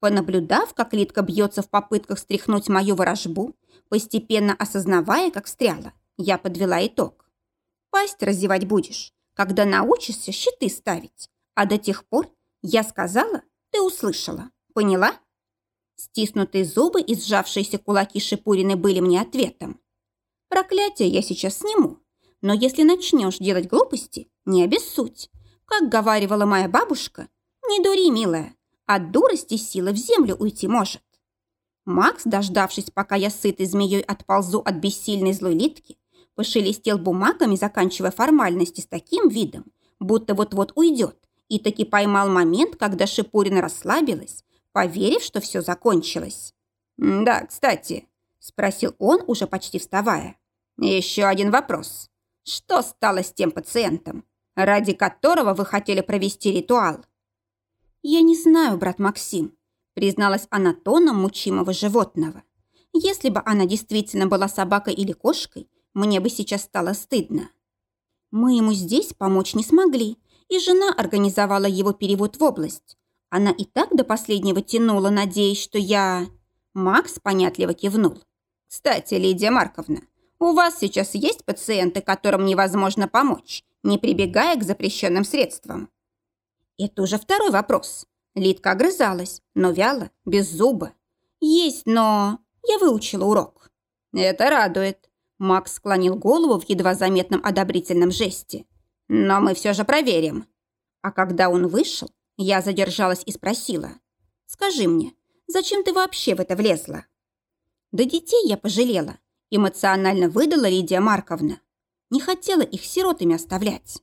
Понаблюдав, как Литка бьется в попытках стряхнуть мою ворожбу, постепенно осознавая, как встряла, я подвела итог. Пасть разевать будешь, когда научишься щиты ставить. А до тех пор я сказала, ты услышала. Поняла? Стиснутые зубы и сжавшиеся кулаки Шипурины были мне ответом. Проклятие я сейчас сниму. Но если начнешь делать глупости, не обессудь. Как говаривала моя бабушка, не дури, милая. От дурости сила в землю уйти может. Макс, дождавшись, пока я сытой змеей отползу от бессильной злой литки, пошелестел бумагами, заканчивая формальности с таким видом, будто вот-вот уйдет, и таки поймал момент, когда Шипурина расслабилась, поверив, что все закончилось. «Да, кстати», – спросил он, уже почти вставая. «Еще один вопрос. Что стало с тем пациентом, ради которого вы хотели провести ритуал?» «Я не знаю, брат Максим», – призналась она тоном мучимого животного. Если бы она действительно была собакой или кошкой, мне бы сейчас стало стыдно. Мы ему здесь помочь не смогли, и жена организовала его перевод в область. Она и так до последнего тянула, надеясь, что я... Макс понятливо кивнул. «Кстати, Лидия Марковна, у вас сейчас есть пациенты, которым невозможно помочь, не прибегая к запрещенным средствам?» Это уже второй вопрос. Лидка огрызалась, но вяло, без зуба. «Есть, но...» Я выучила урок. «Это радует». Макс склонил голову в едва заметном одобрительном жесте. «Но мы все же проверим». А когда он вышел, я задержалась и спросила. «Скажи мне, зачем ты вообще в это влезла?» Да детей я пожалела. Эмоционально выдала Лидия Марковна. Не хотела их сиротами оставлять.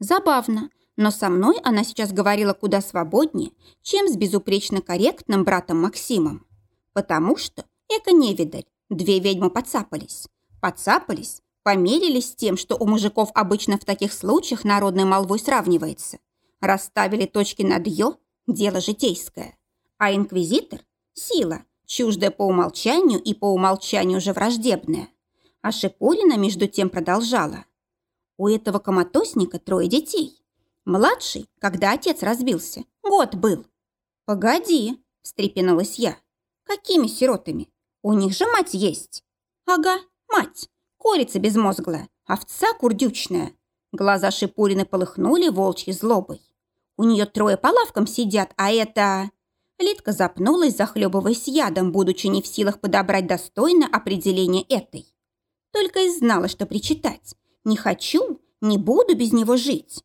Забавно, но со мной она сейчас говорила куда свободнее, чем с безупречно корректным братом Максимом. Потому что, эко-невидаль, две ведьмы подцапались. Подцапались, померились с тем, что у мужиков обычно в таких случаях народной молвой сравнивается. Расставили точки над «ё» – дело житейское. А инквизитор – сила – чуждая по умолчанию и по умолчанию уже враждебная. А Шипулина между тем продолжала. У этого коматосника трое детей. Младший, когда отец разбился, год был. «Погоди», – встрепенулась я. «Какими сиротами? У них же мать есть». «Ага, мать. Курица безмозглая, овца курдючная». Глаза Шипулины полыхнули волчьей злобой. «У нее трое по лавкам сидят, а это...» Лидка запнулась, захлебываясь ядом, будучи не в силах подобрать достойно определение этой. Только и знала, что причитать. «Не хочу, не буду без него жить».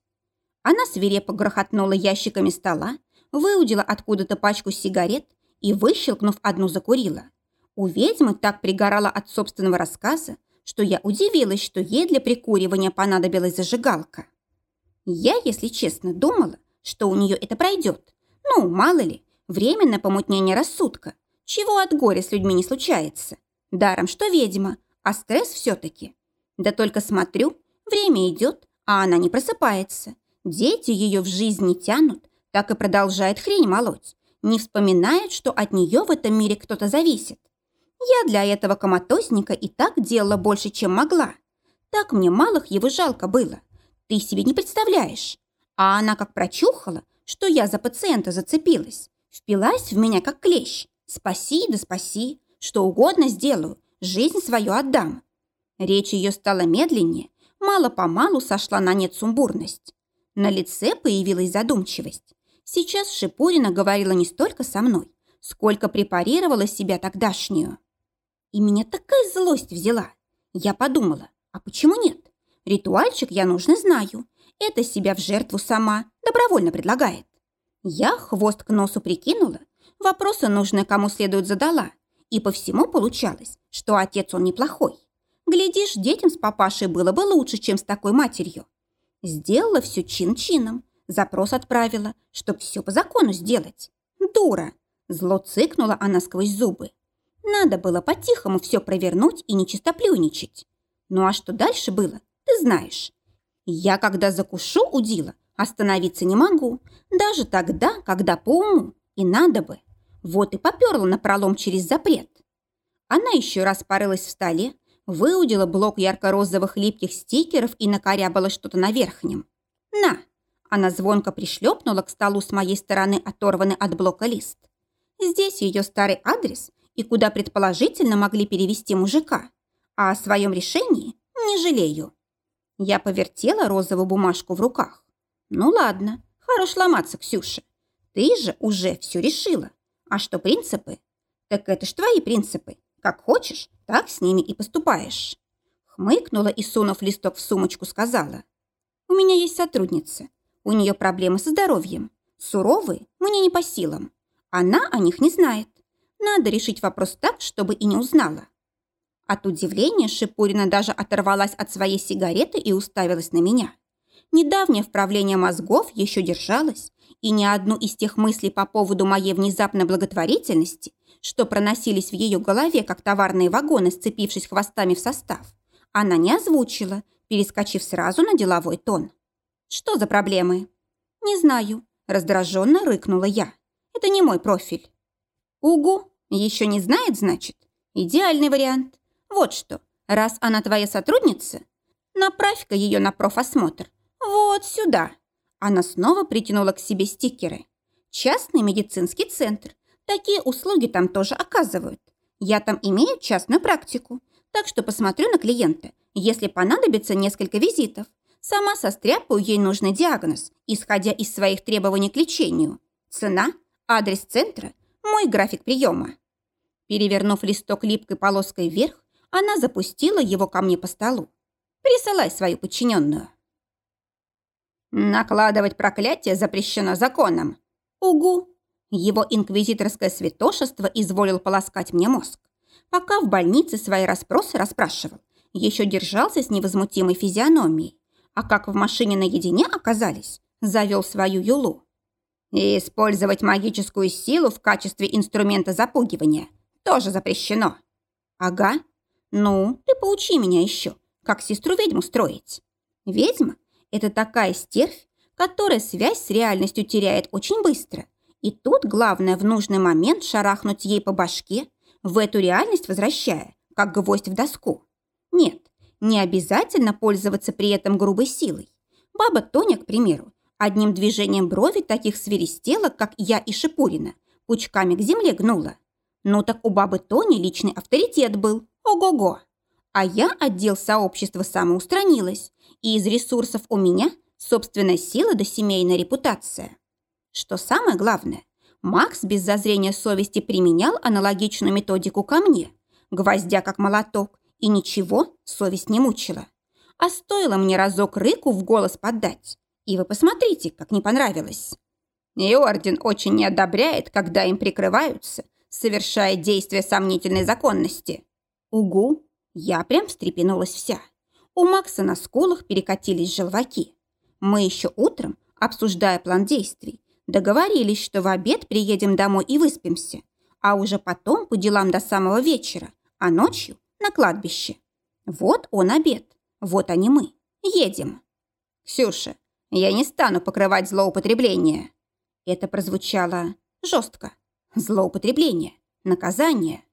Она свирепо грохотнула ящиками стола, выудила откуда-то пачку сигарет и, выщелкнув одну, закурила. У ведьмы так пригорала от собственного рассказа, что я удивилась, что ей для прикуривания понадобилась зажигалка. Я, если честно, думала, что у нее это пройдет. Ну, мало ли, Временное помутнение рассудка. Чего от горя с людьми не случается. Даром, что ведьма, а стресс все-таки. Да только смотрю, время идет, а она не просыпается. Дети ее в жизнь не тянут, так и продолжает хрень молоть. Не вспоминает, что от нее в этом мире кто-то зависит. Я для этого коматозника и так делала больше, чем могла. Так мне малых его жалко было. Ты себе не представляешь. А она как прочухала, что я за пациента зацепилась. Впилась в меня, как клещ. Спаси да спаси. Что угодно сделаю. Жизнь свою отдам. Речь ее стала медленнее. Мало-помалу сошла на нет сумбурность. На лице появилась задумчивость. Сейчас Шипурина говорила не столько со мной, сколько препарировала себя тогдашнюю. И меня такая злость взяла. Я подумала, а почему нет? Ритуальчик я нужно знаю. Это себя в жертву сама добровольно предлагает. Я хвост к носу прикинула, вопросы нужные кому следует задала, и по всему получалось, что отец он неплохой. Глядишь, детям с папашей было бы лучше, чем с такой матерью. Сделала все чин-чином, запрос отправила, чтоб все по закону сделать. Дура! Зло цыкнула она сквозь зубы. Надо было по-тихому все провернуть и не чистоплюйничать. Ну а что дальше было, ты знаешь. Я, когда закушу удила, Остановиться не могу, даже тогда, когда по уму, и надо бы. Вот и поперла напролом через запрет. Она еще раз порылась в столе, выудила блок ярко-розовых липких стикеров и накорябала что-то на верхнем. «На!» Она звонко пришлепнула к столу с моей стороны оторванный от блока лист. Здесь ее старый адрес и куда предположительно могли перевести мужика. А о своем решении не жалею. Я повертела розовую бумажку в руках. Ну ладно, хорош ломаться, Ксюша. Ты же уже все решила. А что принципы? Так это ж твои принципы. Как хочешь, так с ними и поступаешь. Хмыкнула и, сунув листок в сумочку, сказала. У меня есть сотрудница. У нее проблемы со здоровьем. Суровые мне не по силам. Она о них не знает. Надо решить вопрос так, чтобы и не узнала. От удивления Шипурина даже оторвалась от своей сигареты и уставилась на меня. Недавнее вправление мозгов еще держалось, и ни одну из тех мыслей по поводу моей внезапной благотворительности, что проносились в ее голове, как товарные вагоны, сцепившись хвостами в состав, она не озвучила, перескочив сразу на деловой тон. «Что за проблемы?» «Не знаю», – раздраженно рыкнула я. «Это не мой профиль». «Угу, еще не знает, значит? Идеальный вариант. Вот что, раз она твоя сотрудница, направь-ка ее на профосмотр. Вот сюда. Она снова притянула к себе стикеры. Частный медицинский центр. Такие услуги там тоже оказывают. Я там имею частную практику, так что посмотрю на клиента. Если понадобится несколько визитов, сама состряпаю ей нужный диагноз, исходя из своих требований к лечению. Цена, адрес центра, мой график приема. Перевернув листок липкой полоской вверх, она запустила его ко мне по столу. Присылай свою подчиненную. Накладывать проклятие запрещено законом. Угу. Его инквизиторское святошество изволил полоскать мне мозг. Пока в больнице свои расспросы расспрашивал, еще держался с невозмутимой физиономией. А как в машине наедине оказались, завел свою юлу. И использовать магическую силу в качестве инструмента запугивания тоже запрещено. Ага. Ну, ты поучи меня еще, как сестру-ведьму строить. Ведьма – это такая стервь, которая связь с реальностью теряет очень быстро. И тут главное в нужный момент шарахнуть ей по башке, в эту реальность возвращая, как гвоздь в доску. Нет, не обязательно пользоваться при этом грубой силой. Баба Тоня, к примеру, одним движением брови таких свиристела, как я и Шипурина, пучками к земле гнула. Ну так у бабы Тони личный авторитет был. Ого-го. А я отдел сообщества самоустранилась, и из ресурсов у меня собственная сила да семейная репутация. Что самое главное, Макс без зазрения совести применял аналогичную методику ко мне, гвоздя как молоток, и ничего совесть не мучила. А стоило мне разок рыку в голос подать, и вы посмотрите, как не понравилось. И орден очень не одобряет, когда им прикрываются, совершая действия сомнительной законности. Угу, я прям встрепенулась вся. У Макса на скулах перекатились желваки. Мы еще утром, обсуждая план действий, договорились, что в обед приедем домой и выспимся, а уже потом по делам до самого вечера, а ночью на кладбище. Вот он обед, вот они мы. Едем. Ксюша, я не стану покрывать злоупотребление. Это прозвучало жестко. Злоупотребление, наказание.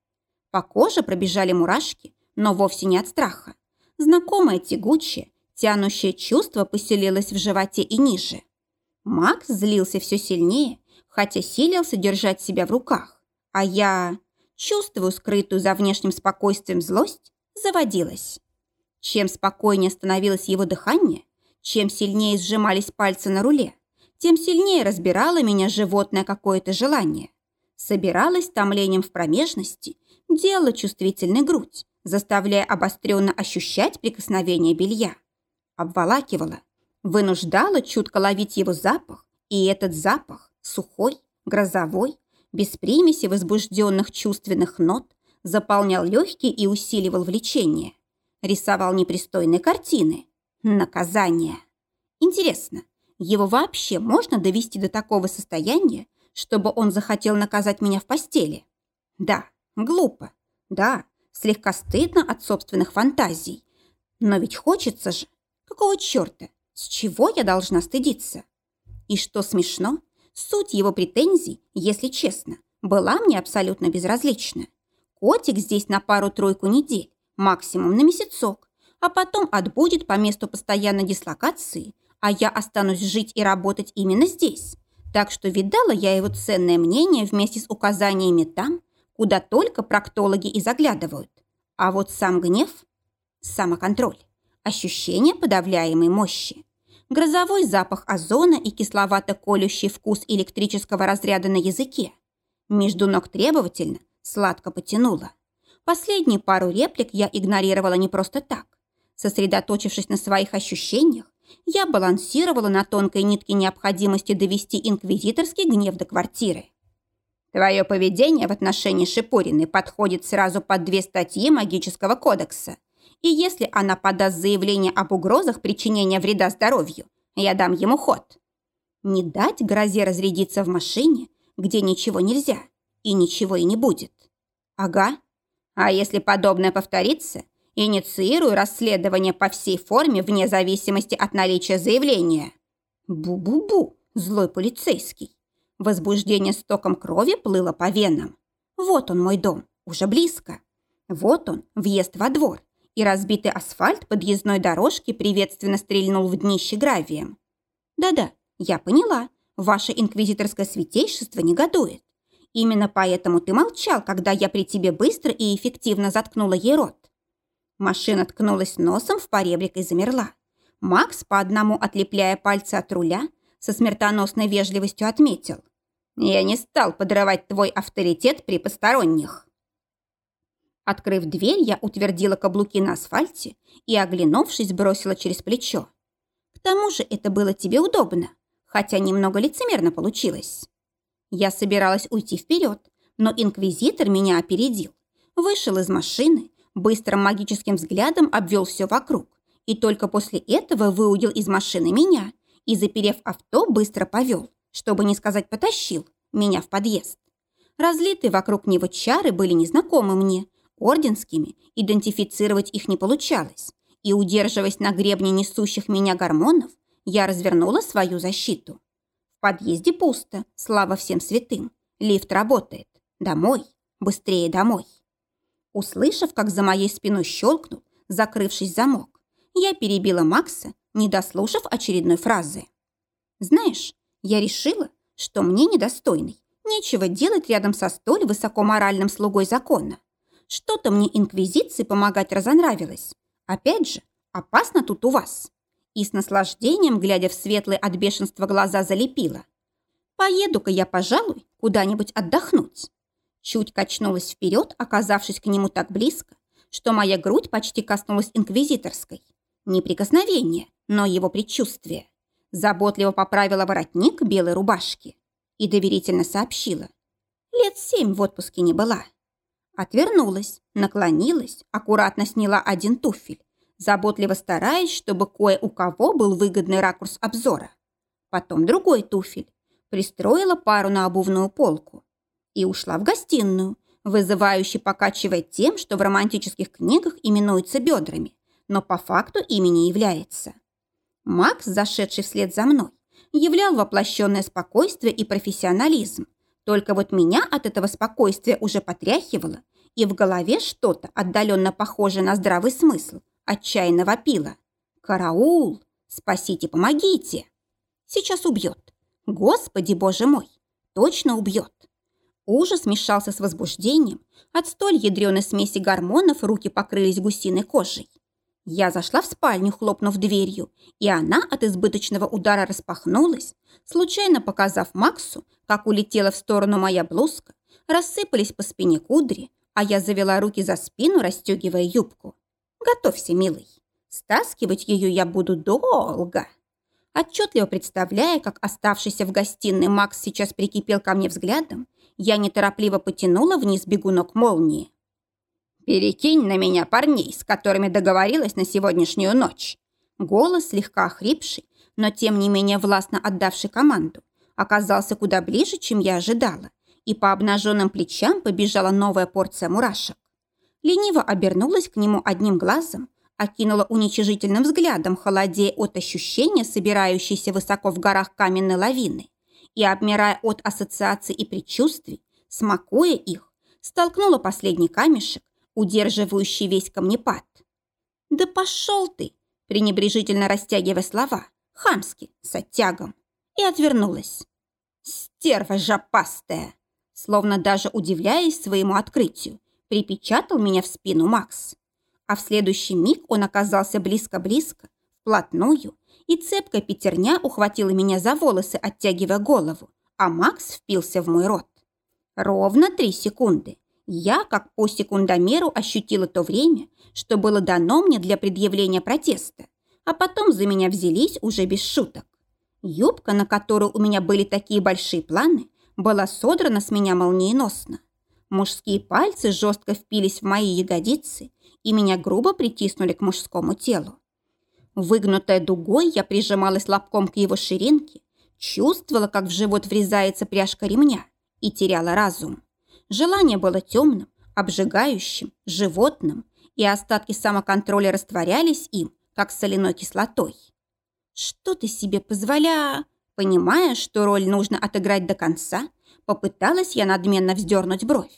По коже пробежали мурашки, но вовсе не от страха. Знакомое тягучее, тянущее чувство поселилось в животе и ниже. Макс злился все сильнее, хотя силился держать себя в руках. А я, чувствую скрытую за внешним спокойствием злость, заводилась. Чем спокойнее становилось его дыхание, чем сильнее сжимались пальцы на руле, тем сильнее разбирало меня животное какое-то желание. Собиралось томлением в промежности, делала чувствительной грудь, заставляя обостренно ощущать прикосновение белья. Обволакивала, вынуждала чутко ловить его запах, и этот запах, сухой, грозовой, без примеси возбужденных чувственных нот, заполнял легкие и усиливал влечение. Рисовал непристойные картины. Наказание. Интересно, его вообще можно довести до такого состояния, чтобы он захотел наказать меня в постели? Да, глупо. Да, слегка стыдно от собственных фантазий. Но ведь хочется же. Какого черта? С чего я должна стыдиться? И что смешно, суть его претензий, если честно, была мне абсолютно безразлична. Котик здесь на пару-тройку недель, максимум на месяцок, а потом отбудет по месту постоянной дислокации, а я останусь жить и работать именно здесь. Так что видала я его ценное мнение вместе с указаниями там, куда только проктологи и заглядывают. А вот сам гнев, самоконтроль, ощущение подавляемой мощи, грозовой запах озона и кисловато-колющий вкус электрического разряда на языке. Между ног требовательно, сладко потянуло. Последние пару реплик я игнорировала не просто так. Сосредоточившись на своих ощущениях, я балансировала на тонкой нитке необходимости довести инквизиторский гнев до квартиры. Твое поведение в отношении Шипориной подходит сразу под две статьи магического кодекса. И если она подаст заявление об угрозах причинения вреда здоровью, я дам ему ход. Не дать грозе разрядиться в машине, где ничего нельзя, и ничего и не будет. Ага. А если подобное повторится, инициирую расследование по всей форме вне зависимости от наличия заявления. Бу-бу-бу, злой полицейский. Возбуждение стоком крови плыло по венам. Вот он, мой дом, уже близко. Вот он, въезд во двор, и разбитый асфальт подъездной дорожки приветственно стрельнул в днище гравием. Да-да, я поняла, ваше инквизиторское святейшество негодует. Именно поэтому ты молчал, когда я при тебе быстро и эффективно заткнула ей рот. Машина ткнулась носом в поребрик и замерла. Макс, по одному отлепляя пальцы от руля, со смертоносной вежливостью отметил. «Я не стал подрывать твой авторитет при посторонних». Открыв дверь, я утвердила каблуки на асфальте и, оглянувшись, бросила через плечо. «К тому же это было тебе удобно, хотя немного лицемерно получилось». Я собиралась уйти вперед, но инквизитор меня опередил. Вышел из машины, быстрым магическим взглядом обвел все вокруг и только после этого выудил из машины меня и, заперев авто, быстро повел, чтобы не сказать потащил, меня в подъезд. Разлитые вокруг него чары были незнакомы мне, орденскими, идентифицировать их не получалось, и, удерживаясь на гребне несущих меня гормонов, я развернула свою защиту. В подъезде пусто, слава всем святым. Лифт работает. Домой, быстрее домой. Услышав, как за моей спиной щелкнул, закрывшись замок, я перебила Макса, не дослушав очередной фразы. «Знаешь, я решила, что мне недостойный. Нечего делать рядом со столь высокоморальным слугой закона. Что-то мне инквизиции помогать разонравилось. Опять же, опасно тут у вас». И с наслаждением, глядя в светлые от бешенства глаза, залепила. «Поеду-ка я, пожалуй, куда-нибудь отдохнуть». Чуть качнулась вперед, оказавшись к нему так близко, что моя грудь почти коснулась инквизиторской. Не прикосновение, но его предчувствие. Заботливо поправила воротник белой рубашки и доверительно сообщила. Лет семь в отпуске не была. Отвернулась, наклонилась, аккуратно сняла один туфель, заботливо стараясь, чтобы кое у кого был выгодный ракурс обзора. Потом другой туфель. Пристроила пару на обувную полку и ушла в гостиную, вызывающе покачивая тем, что в романтических книгах именуется бедрами, но по факту ими не является. Макс, зашедший вслед за мной, являл воплощенное спокойствие и профессионализм. Только вот меня от этого спокойствия уже потряхивало, и в голове что-то, отдаленно похожее на здравый смысл, отчаянно вопило. «Караул! Спасите, помогите!» Сейчас убьет. Господи, боже мой! Точно убьет. Ужас смешался с возбуждением. От столь ядреной смеси гормонов руки покрылись гусиной кожей. Я зашла в спальню, хлопнув дверью, и она от избыточного удара распахнулась, случайно показав Максу, как улетела в сторону моя блузка, рассыпались по спине кудри, а я завела руки за спину, расстегивая юбку. «Готовься, милый. Стаскивать ее я буду долго». Отчетливо представляя, как оставшийся в гостиной Макс сейчас прикипел ко мне взглядом, я неторопливо потянула вниз бегунок молнии. «Перекинь на меня парней, с которыми договорилась на сегодняшнюю ночь». Голос, слегка охрипший, но тем не менее властно отдавший команду, оказался куда ближе, чем я ожидала, и по обнаженным плечам побежала новая порция мурашек. Лениво обернулась к нему одним глазом, окинула уничижительным взглядом, холодея от ощущения, собирающейся высоко в горах каменной лавины, и, обмирая от ассоциаций и предчувствий, смакуя их, столкнула последний камешек, удерживающий весь камнепад. «Да пошел ты!» пренебрежительно растягивая слова, хамски, с оттягом, и отвернулась. «Стерва жопастая!» Словно даже удивляясь своему открытию, припечатал меня в спину Макс. А в следующий миг он оказался близко-близко, вплотную, и цепкая пятерня ухватила меня за волосы, оттягивая голову, а Макс впился в мой рот. Ровно три секунды. Я, как по секундомеру, ощутила то время, что было дано мне для предъявления протеста, а потом за меня взялись уже без шуток. Юбка, на которую у меня были такие большие планы, была содрана с меня молниеносно. Мужские пальцы жестко впились в мои ягодицы и меня грубо притиснули к мужскому телу. Выгнутая дугой, я прижималась лобком к его ширинке, чувствовала, как в живот врезается пряжка ремня, и теряла разум. Желание было темным, обжигающим, животным, и остатки самоконтроля растворялись им, как соляной кислотой. «Что ты себе позволя...» Понимая, что роль нужно отыграть до конца, попыталась я надменно вздернуть бровь.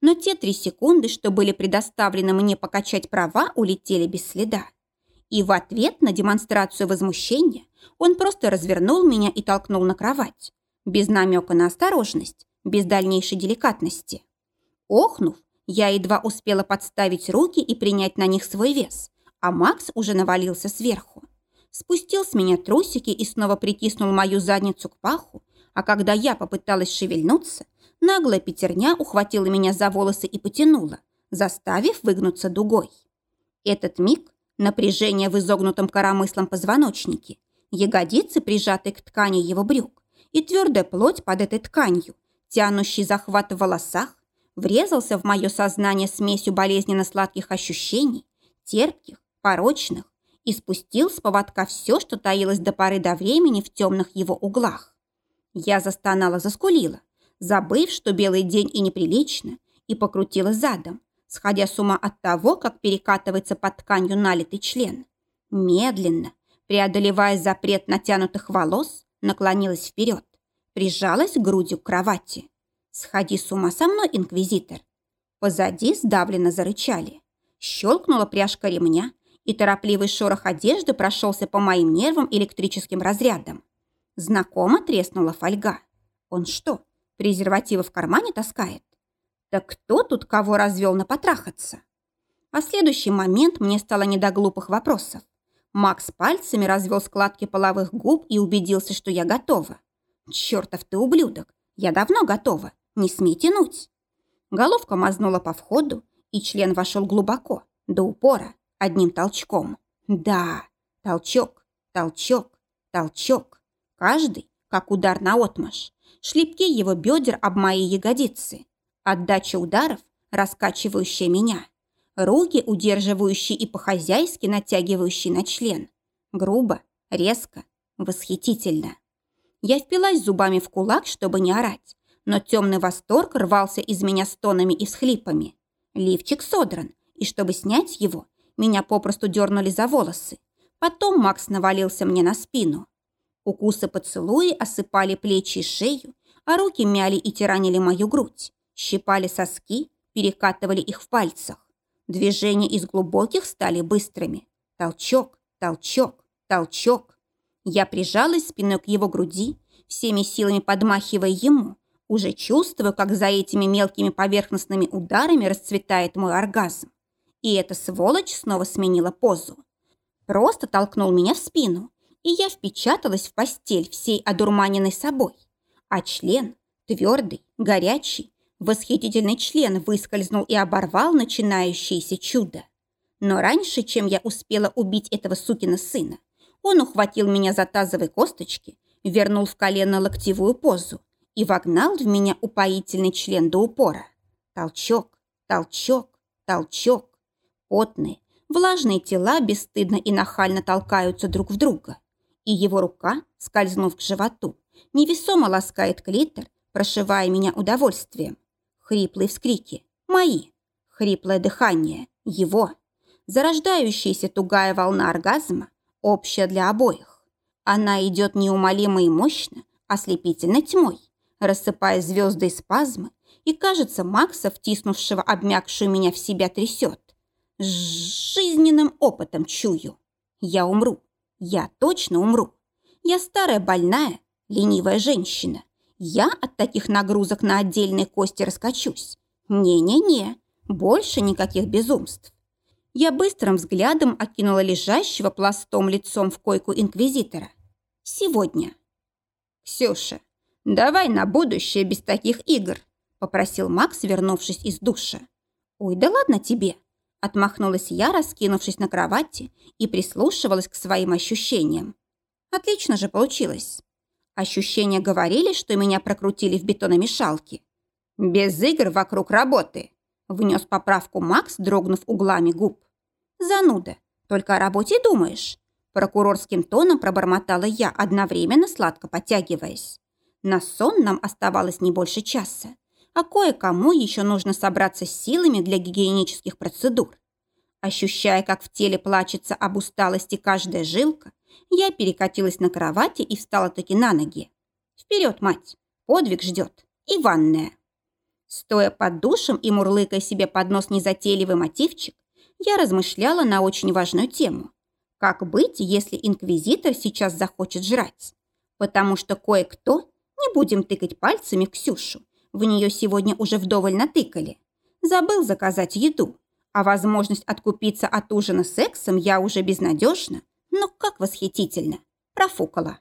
Но те три секунды, что были предоставлены мне покачать права, улетели без следа. И в ответ на демонстрацию возмущения он просто развернул меня и толкнул на кровать. Без намека на осторожность, без дальнейшей деликатности. Охнув, я едва успела подставить руки и принять на них свой вес, а Макс уже навалился сверху. Спустил с меня трусики и снова притиснул мою задницу к паху, а когда я попыталась шевельнуться, наглая пятерня ухватила меня за волосы и потянула, заставив выгнуться дугой. Этот миг – напряжение в изогнутом коромыслом позвоночнике, ягодицы, прижатые к ткани его брюк, и твердая плоть под этой тканью, тянущий захват в волосах, врезался в мое сознание смесью болезненно-сладких ощущений, терпких, порочных, и спустил с поводка все, что таилось до поры до времени в темных его углах. Я застонала, заскулила, забыв, что белый день и неприлично, и покрутила задом, сходя с ума от того, как перекатывается под тканью налитый член. Медленно, преодолевая запрет натянутых волос, наклонилась вперед, прижалась грудью к кровати. «Сходи с ума со мной, инквизитор!» Позади сдавленно зарычали. Щелкнула пряжка ремня, и торопливый шорох одежды прошелся по моим нервам электрическим разрядом. Знакомо треснула фольга. Он что, презервативы в кармане таскает? Так кто тут кого развел на потрахаться? А следующий момент мне стало не до глупых вопросов. Макс пальцами развел складки половых губ и убедился, что я готова. «Чертов ты ублюдок! Я давно готова! Не смей тянуть!» Головка мазнула по входу, и член вошел глубоко, до упора, одним толчком. Да, толчок, толчок, толчок. Каждый, как удар на отмаш. Шлепки его бедер об мои ягодицы. Отдача ударов, раскачивающая меня. Руки, удерживающие и по-хозяйски натягивающие на член. Грубо, резко, восхитительно. Я впилась зубами в кулак, чтобы не орать, но темный восторг рвался из меня стонами и всхлипами. Лифчик содран, и чтобы снять его, меня попросту дернули за волосы. Потом Макс навалился мне на спину. Укусы поцелуи осыпали плечи и шею, а руки мяли и тиранили мою грудь, щипали соски, перекатывали их в пальцах. Движения из глубоких стали быстрыми. Толчок, толчок, толчок. Я прижалась спиной к его груди, всеми силами подмахивая ему, уже чувствую, как за этими мелкими поверхностными ударами расцветает мой оргазм. И эта сволочь снова сменила позу. Просто толкнул меня в спину, и я впечаталась в постель всей одурманенной собой. А член, твердый, горячий, восхитительный член выскользнул и оборвал начинающееся чудо. Но раньше, чем я успела убить этого сукина сына, он ухватил меня за тазовые косточки, вернул в колено-локтевую позу и вогнал в меня упоительный член до упора. Толчок, толчок, толчок. Потные, влажные тела бесстыдно и нахально толкаются друг в друга. И его рука, скользнув к животу, невесомо ласкает клитор, прошивая меня удовольствием. Хриплые вскрики. Мои. Хриплое дыхание. Его. Зарождающаяся тугая волна оргазма, общая для обоих. Она идет неумолимо и мощно, ослепительной тьмой, рассыпая звезды и спазмы, и, кажется, Макса, втиснувшего обмякшую меня в себя, трясет. С жизненным опытом чую. Я умру. Я точно умру. Я старая больная, ленивая женщина. Я от таких нагрузок на отдельные кости раскачусь. Не-не-не, больше никаких безумств. Я быстрым взглядом окинула лежащего пластом лицом в койку инквизитора. Сегодня. «Ксюша, давай на будущее без таких игр», попросил Макс, вернувшись из душа. «Ой, да ладно тебе», отмахнулась я, раскинувшись на кровати и прислушивалась к своим ощущениям. Отлично же получилось. Ощущения говорили, что меня прокрутили в бетономешалке. «Без игр вокруг работы», – внес поправку Макс, дрогнув углами губ. «Зануда, только о работе думаешь». Прокурорским тоном пробормотала я, одновременно сладко подтягиваясь. На сон нам оставалось не больше часа, а кое-кому еще нужно собраться с силами для гигиенических процедур. Ощущая, как в теле плачется об усталости каждая жилка, я перекатилась на кровати и встала таки на ноги. Вперед, мать! Подвиг ждет. И ванная. Стоя под душем и мурлыкая себе под нос незатейливый мотивчик, я размышляла на очень важную тему. Как быть, если инквизитор сейчас захочет жрать? Потому что кое-кто, не будем тыкать пальцами Ксюшу, в нее сегодня уже вдоволь натыкали, забыл заказать еду, а возможность откупиться от ужина сексом я уже безнадежно, но как восхитительно, профукала.